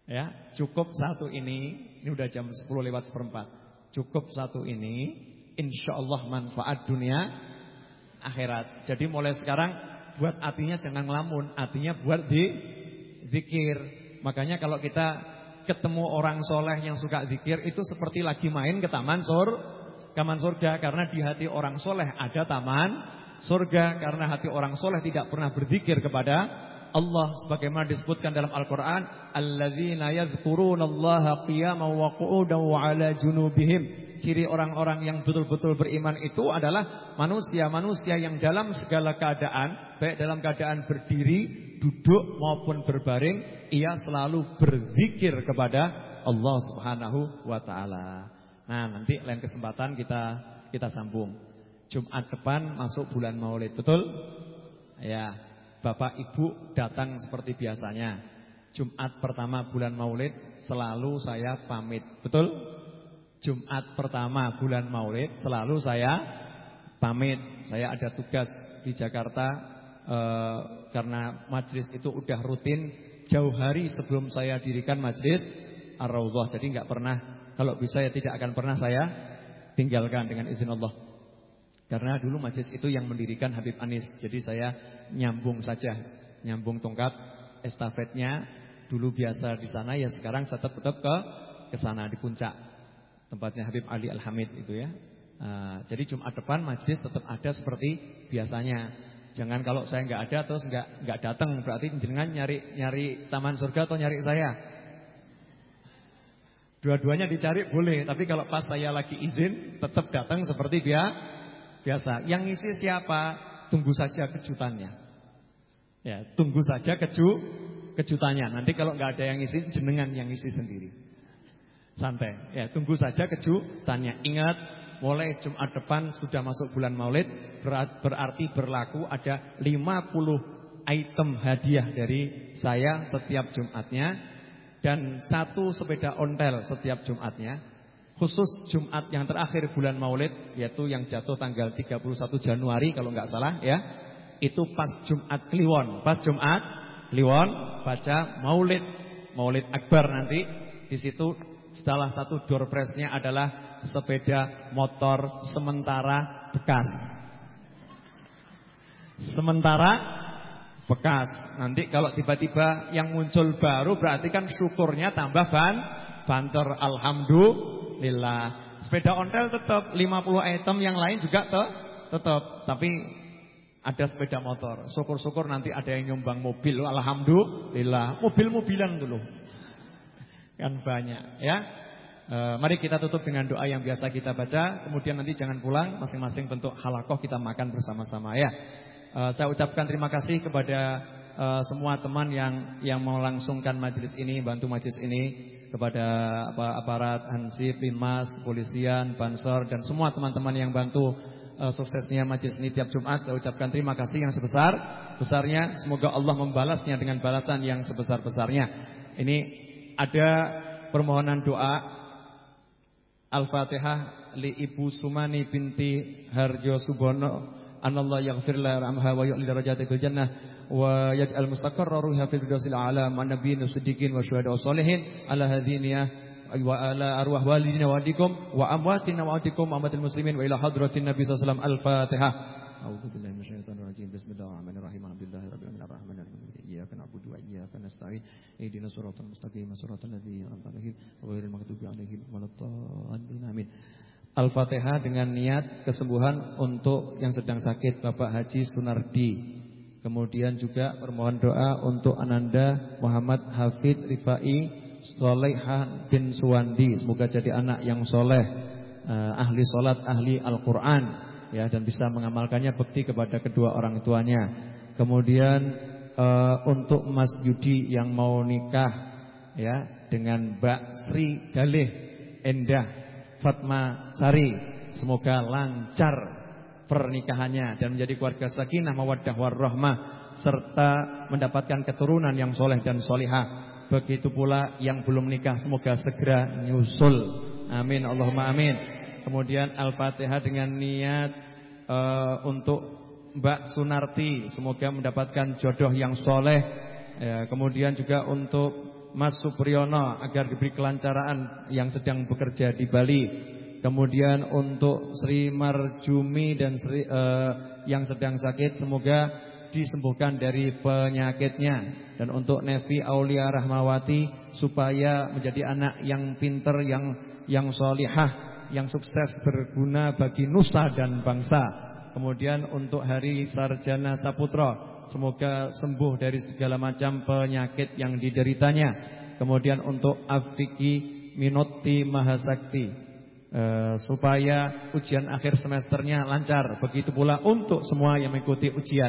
Ya, cukup satu ini, ini udah jam 10 lewat seperempat. Cukup satu ini, insya Allah manfaat dunia akhirat. Jadi mulai sekarang buat artinya jangan ngelamun, artinya buat di zikir. Makanya kalau kita ketemu orang soleh yang suka zikir itu seperti lagi main ke taman sur, taman surga karena di hati orang soleh ada taman surga karena hati orang soleh tidak pernah berzikir kepada Allah sebagaimana disebutkan dalam Al-Qur'an, alladzina yadhkurunallaha qiyaman wa qu'udan wa 'ala junubihim. Ciri orang-orang yang betul-betul beriman itu adalah manusia-manusia yang dalam segala keadaan, baik dalam keadaan berdiri, duduk maupun berbaring, ia selalu berzikir kepada Allah Subhanahu wa taala. Nah, nanti lain kesempatan kita kita sambung. Jumat depan masuk bulan Maulid, betul? Ya. Bapak Ibu datang seperti biasanya. Jumat pertama bulan Maulid selalu saya pamit. Betul? Jumat pertama bulan Maulid selalu saya pamit. Saya ada tugas di Jakarta eh, karena majelis itu udah rutin jauh hari sebelum saya dirikan majelis Ar-Raudhah. Jadi nggak pernah kalau bisa ya tidak akan pernah saya tinggalkan dengan izin Allah. Karena dulu majelis itu yang mendirikan Habib Anis. Jadi saya nyambung saja, nyambung tongkat estafetnya. Dulu biasa di sana ya sekarang saya tetap, tetap ke ke sana di puncak tempatnya Habib Ali Al-Hamid itu ya. Uh, jadi Jumat depan majlis tetap ada seperti biasanya. Jangan kalau saya nggak ada terus nggak nggak datang berarti jenengan nyari nyari taman surga atau nyari saya. Dua-duanya dicari boleh, tapi kalau pas saya lagi izin tetap datang seperti biasa. Yang ngisi siapa? tunggu saja kejutannya. Ya, tunggu saja keju kejutannya. Nanti kalau nggak ada yang isi jenengan yang isi sendiri. Santai. Ya, tunggu saja kejutannya. Ingat, mulai Jumat depan sudah masuk bulan Maulid, berarti berlaku ada 50 item hadiah dari saya setiap Jumatnya dan satu sepeda ontel setiap Jumatnya. Khusus Jumat yang terakhir bulan Maulid yaitu yang jatuh tanggal 31 Januari kalau nggak salah ya. Itu pas Jumat Kliwon, pas Jumat Kliwon baca Maulid, Maulid Akbar nanti di situ salah satu door prize-nya adalah sepeda motor sementara bekas. Sementara bekas. Nanti kalau tiba-tiba yang muncul baru berarti kan syukurnya tambah ban banter alhamdulillah Alhamdulillah. Sepeda ontel tetap 50 item yang lain juga tuh tetap. Tapi ada sepeda motor. Syukur-syukur nanti ada yang nyumbang mobil. Alhamdulillah. Mobil-mobilan dulu. Kan banyak ya. E, mari kita tutup dengan doa yang biasa kita baca. Kemudian nanti jangan pulang. Masing-masing bentuk halakoh kita makan bersama-sama ya. E, saya ucapkan terima kasih kepada e, semua teman yang yang melangsungkan majelis ini, bantu majelis ini kepada apa, aparat Hansip, Binmas, kepolisian, Bansor dan semua teman-teman yang bantu uh, suksesnya majelis ini tiap Jumat. Saya ucapkan terima kasih yang sebesar besarnya. Semoga Allah membalasnya dengan balasan yang sebesar-besarnya. Ini ada permohonan doa Al-Fatihah li Ibu Sumani binti Harjo Subono. Yaghfir la ramha wa yu'li darajati fil jannah wa yaj'al mustaqarra ruha fil firdausil a'la ma'an nabiyyin siddiqin wa syuhada wa salihin ala hadhihi wa ala arwah walidina wa adikum wa amwatina wa adikum amatil muslimin wa ila hadratin nabi sallallahu alaihi wasallam al-fatihah A'udzu billahi minasyaitonir rajim bismillahirrahmanirrahim alhamdulillahi rabbil alamin arrahmanir rahim iyyaka na'budu wa iyyaka nasta'in ihdinas siratal mustaqim siratal ladzina an'amta 'alaihim ghairil maghdubi 'alaihim waladdallin amin Al-Fatihah dengan niat kesembuhan untuk yang sedang sakit Bapak Haji Sunardi. Kemudian juga permohon doa untuk Ananda Muhammad Hafid Rifai Solehan bin Suwandi. Semoga jadi anak yang soleh eh, Ahli solat, ahli Al-Quran ya Dan bisa mengamalkannya bekti kepada kedua orang tuanya. Kemudian uh, untuk Mas Yudi yang mau nikah ya Dengan Mbak Sri Galih Endah Fatma Sari Semoga lancar pernikahannya dan menjadi keluarga sakinah mawaddah warahmah serta mendapatkan keturunan yang soleh dan solihah. Begitu pula yang belum nikah semoga segera nyusul. Amin Allahumma amin. Kemudian Al-Fatihah dengan niat uh, untuk Mbak Sunarti semoga mendapatkan jodoh yang soleh. Ya, kemudian juga untuk Mas Supriyono agar diberi kelancaran yang sedang bekerja di Bali. Kemudian untuk Sri Marjumi dan Sri uh, yang sedang sakit semoga disembuhkan dari penyakitnya dan untuk Nevi Aulia Rahmawati supaya menjadi anak yang pinter yang yang solihah yang sukses berguna bagi nusa dan bangsa. Kemudian untuk Hari Sarjana Saputra semoga sembuh dari segala macam penyakit yang dideritanya. Kemudian untuk Afiki Minotti Mahasakti Eh, supaya ujian akhir semesternya lancar. Begitu pula untuk semua yang mengikuti ujian.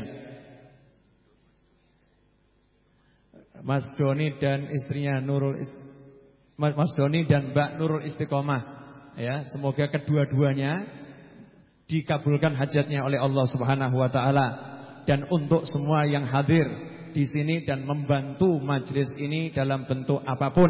Mas Doni dan istrinya Nurul Mas Doni dan Mbak Nurul Istiqomah ya, semoga kedua-duanya dikabulkan hajatnya oleh Allah Subhanahu wa taala dan untuk semua yang hadir di sini dan membantu majelis ini dalam bentuk apa pun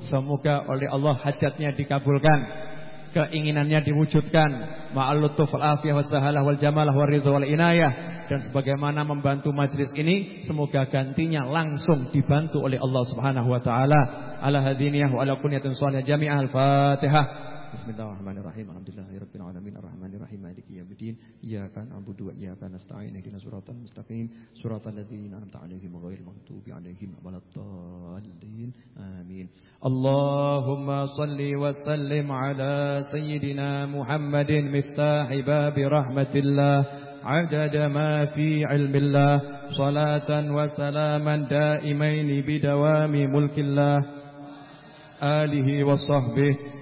semoga oleh Allah hajatnya dikabulkan keinginannya diwujudkan. Ma'al lutuf al afiyah wasahalah wal jamalah wal ridha wal inayah. Dan sebagaimana membantu majlis ini semoga gantinya langsung dibantu oleh Allah Subhanahu wa taala. Ala hadiniyah wa ala kunyatin salihah jami'ah al-fatihah Bismillahirrahmanirrahim. Alhamdulillahirabbil alamin arrahmanir rahim maliki yaumiddin. Iyyaka na'budu wa iyyaka nasta'in. Ihdinas siratal mustaqim. Siratal ladzina an'amta 'alaihim ghairil maghdubi 'alaihim waladdallin. Amin. Allahumma shalli wa sallim ala sayyidina Muhammadin miftahi babi rahmatillah. عدد ما في علم الله صلاة وسلاما دائمين بدوام ملك الله آله وصحبه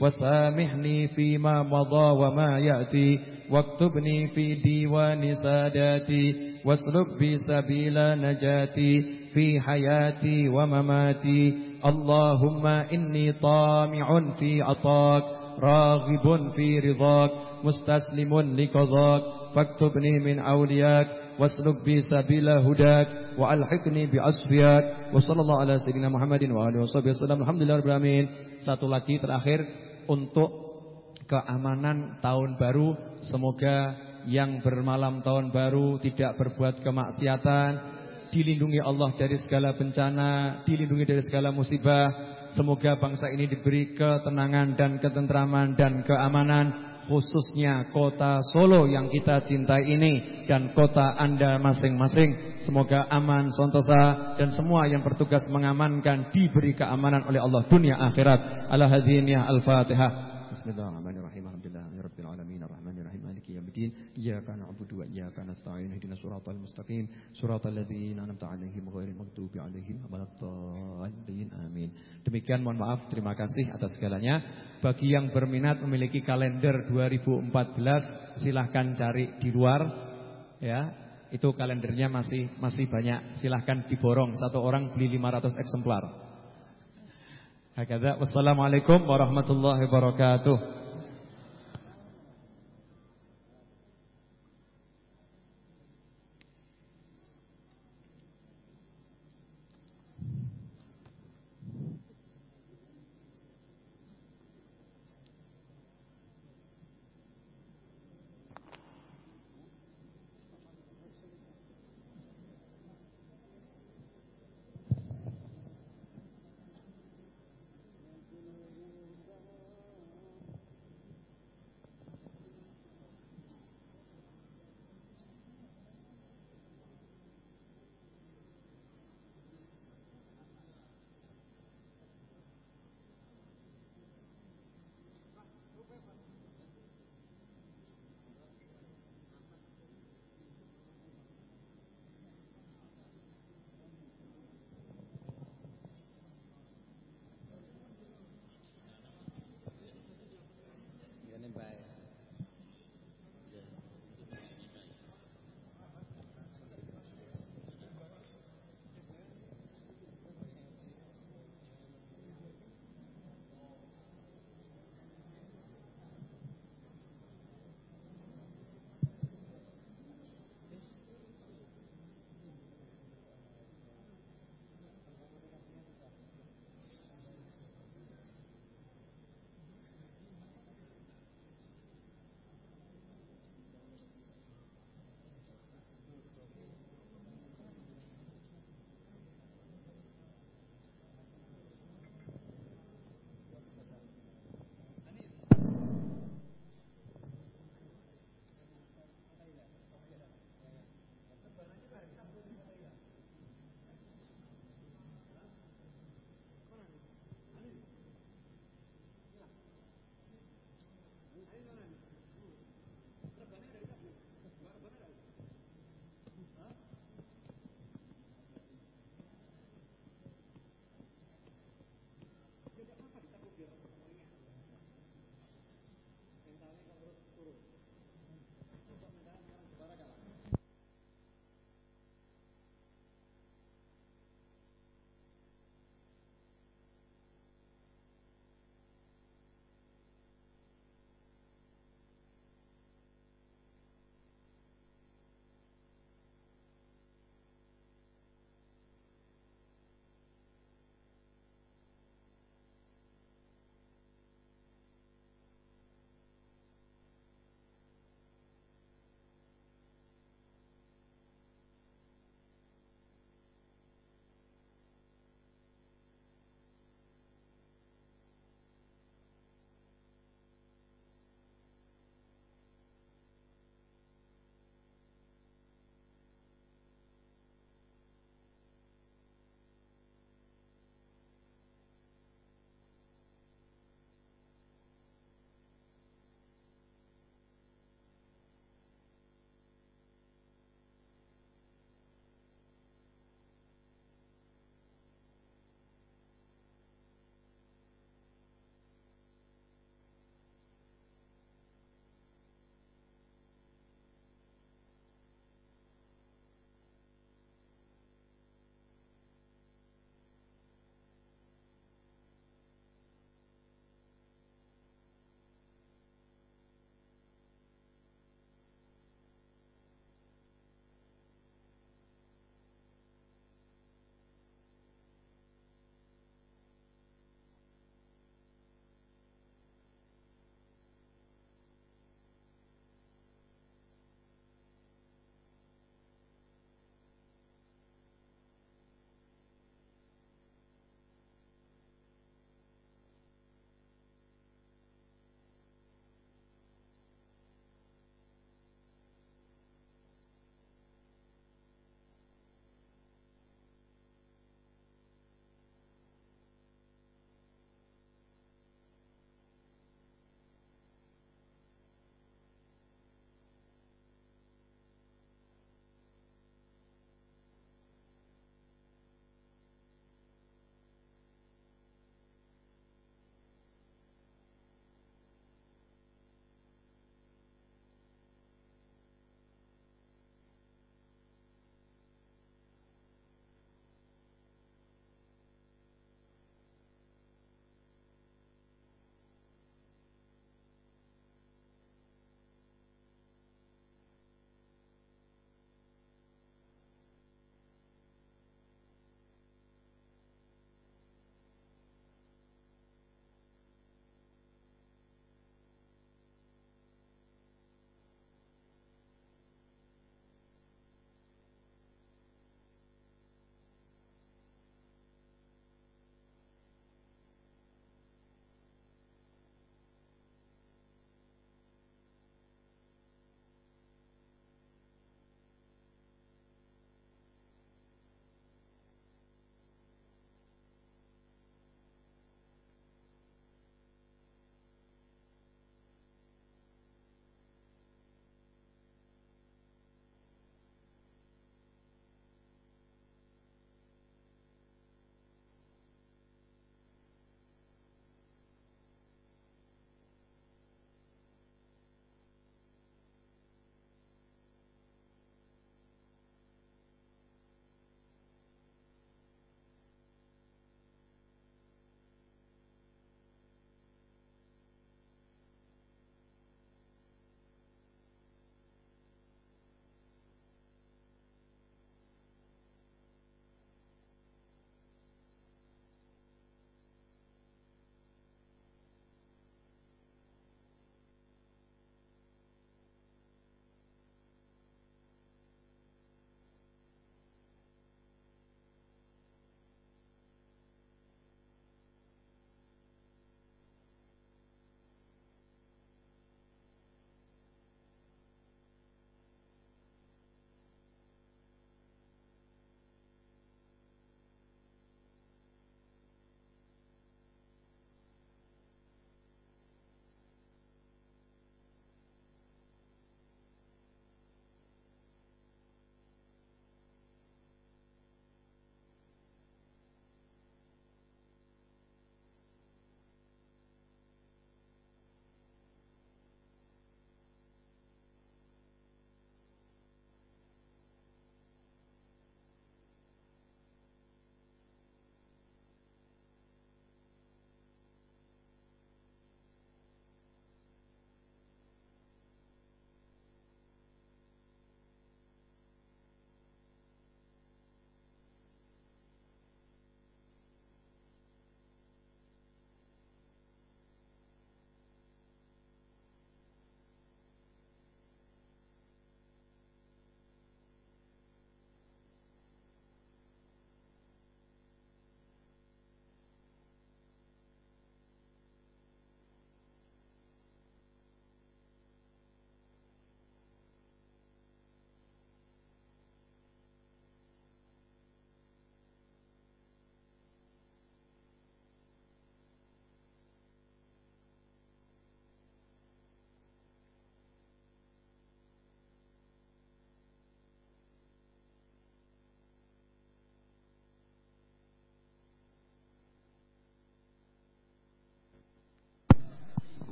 وسامحني فيما مضى وما يأتي واكتبني في ديوان ساداتي واسلك بي سبيل نجاتي في حياتي ومماتي. اللهم إني طامع في عطاك راغب في رضاك مستسلم لقضاك. فاكتبني من أولياك واسلك بي سبيل هداك وألحقني بأصفياك. وصلى الله على سيدنا محمد وآله وصحبه وسلم. الحمد لله رب العالمين. satu lagi terakhir untuk keamanan tahun baru. Semoga yang bermalam tahun baru tidak berbuat kemaksiatan. Dilindungi Allah dari segala bencana dilindungi dari segala musibah. Semoga bangsa ini diberi ketenangan dan ketentraman dan keamanan khususnya kota Solo yang kita cintai ini dan kota Anda masing-masing. Semoga aman, sentosa dan semua yang bertugas mengamankan diberi keamanan oleh Allah dunia akhirat. Al-Hadiniyah Al-Fatihah. Bismillahirrahmanirrahim. Arrahmanirrahim yaumiddin. Iyyaka na'budu wa iyyaka nasta'in. Ihdinas siratal mustaqim. Siratal ladzina an'amta 'alaihim ghairil maghdubi 'alaihim waladdallin. Amin. Demikian mohon maaf, terima kasih atas segalanya. Bagi yang berminat memiliki kalender 2014 silahkan cari di luar ya. Itu kalendernya masih masih banyak. Silahkan diborong satu orang beli 500 eksemplar. Hakadha wassalamualaikum warahmatullahi wabarakatuh.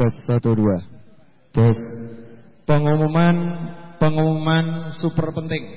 Tes satu dua. Tes pengumuman pengumuman super penting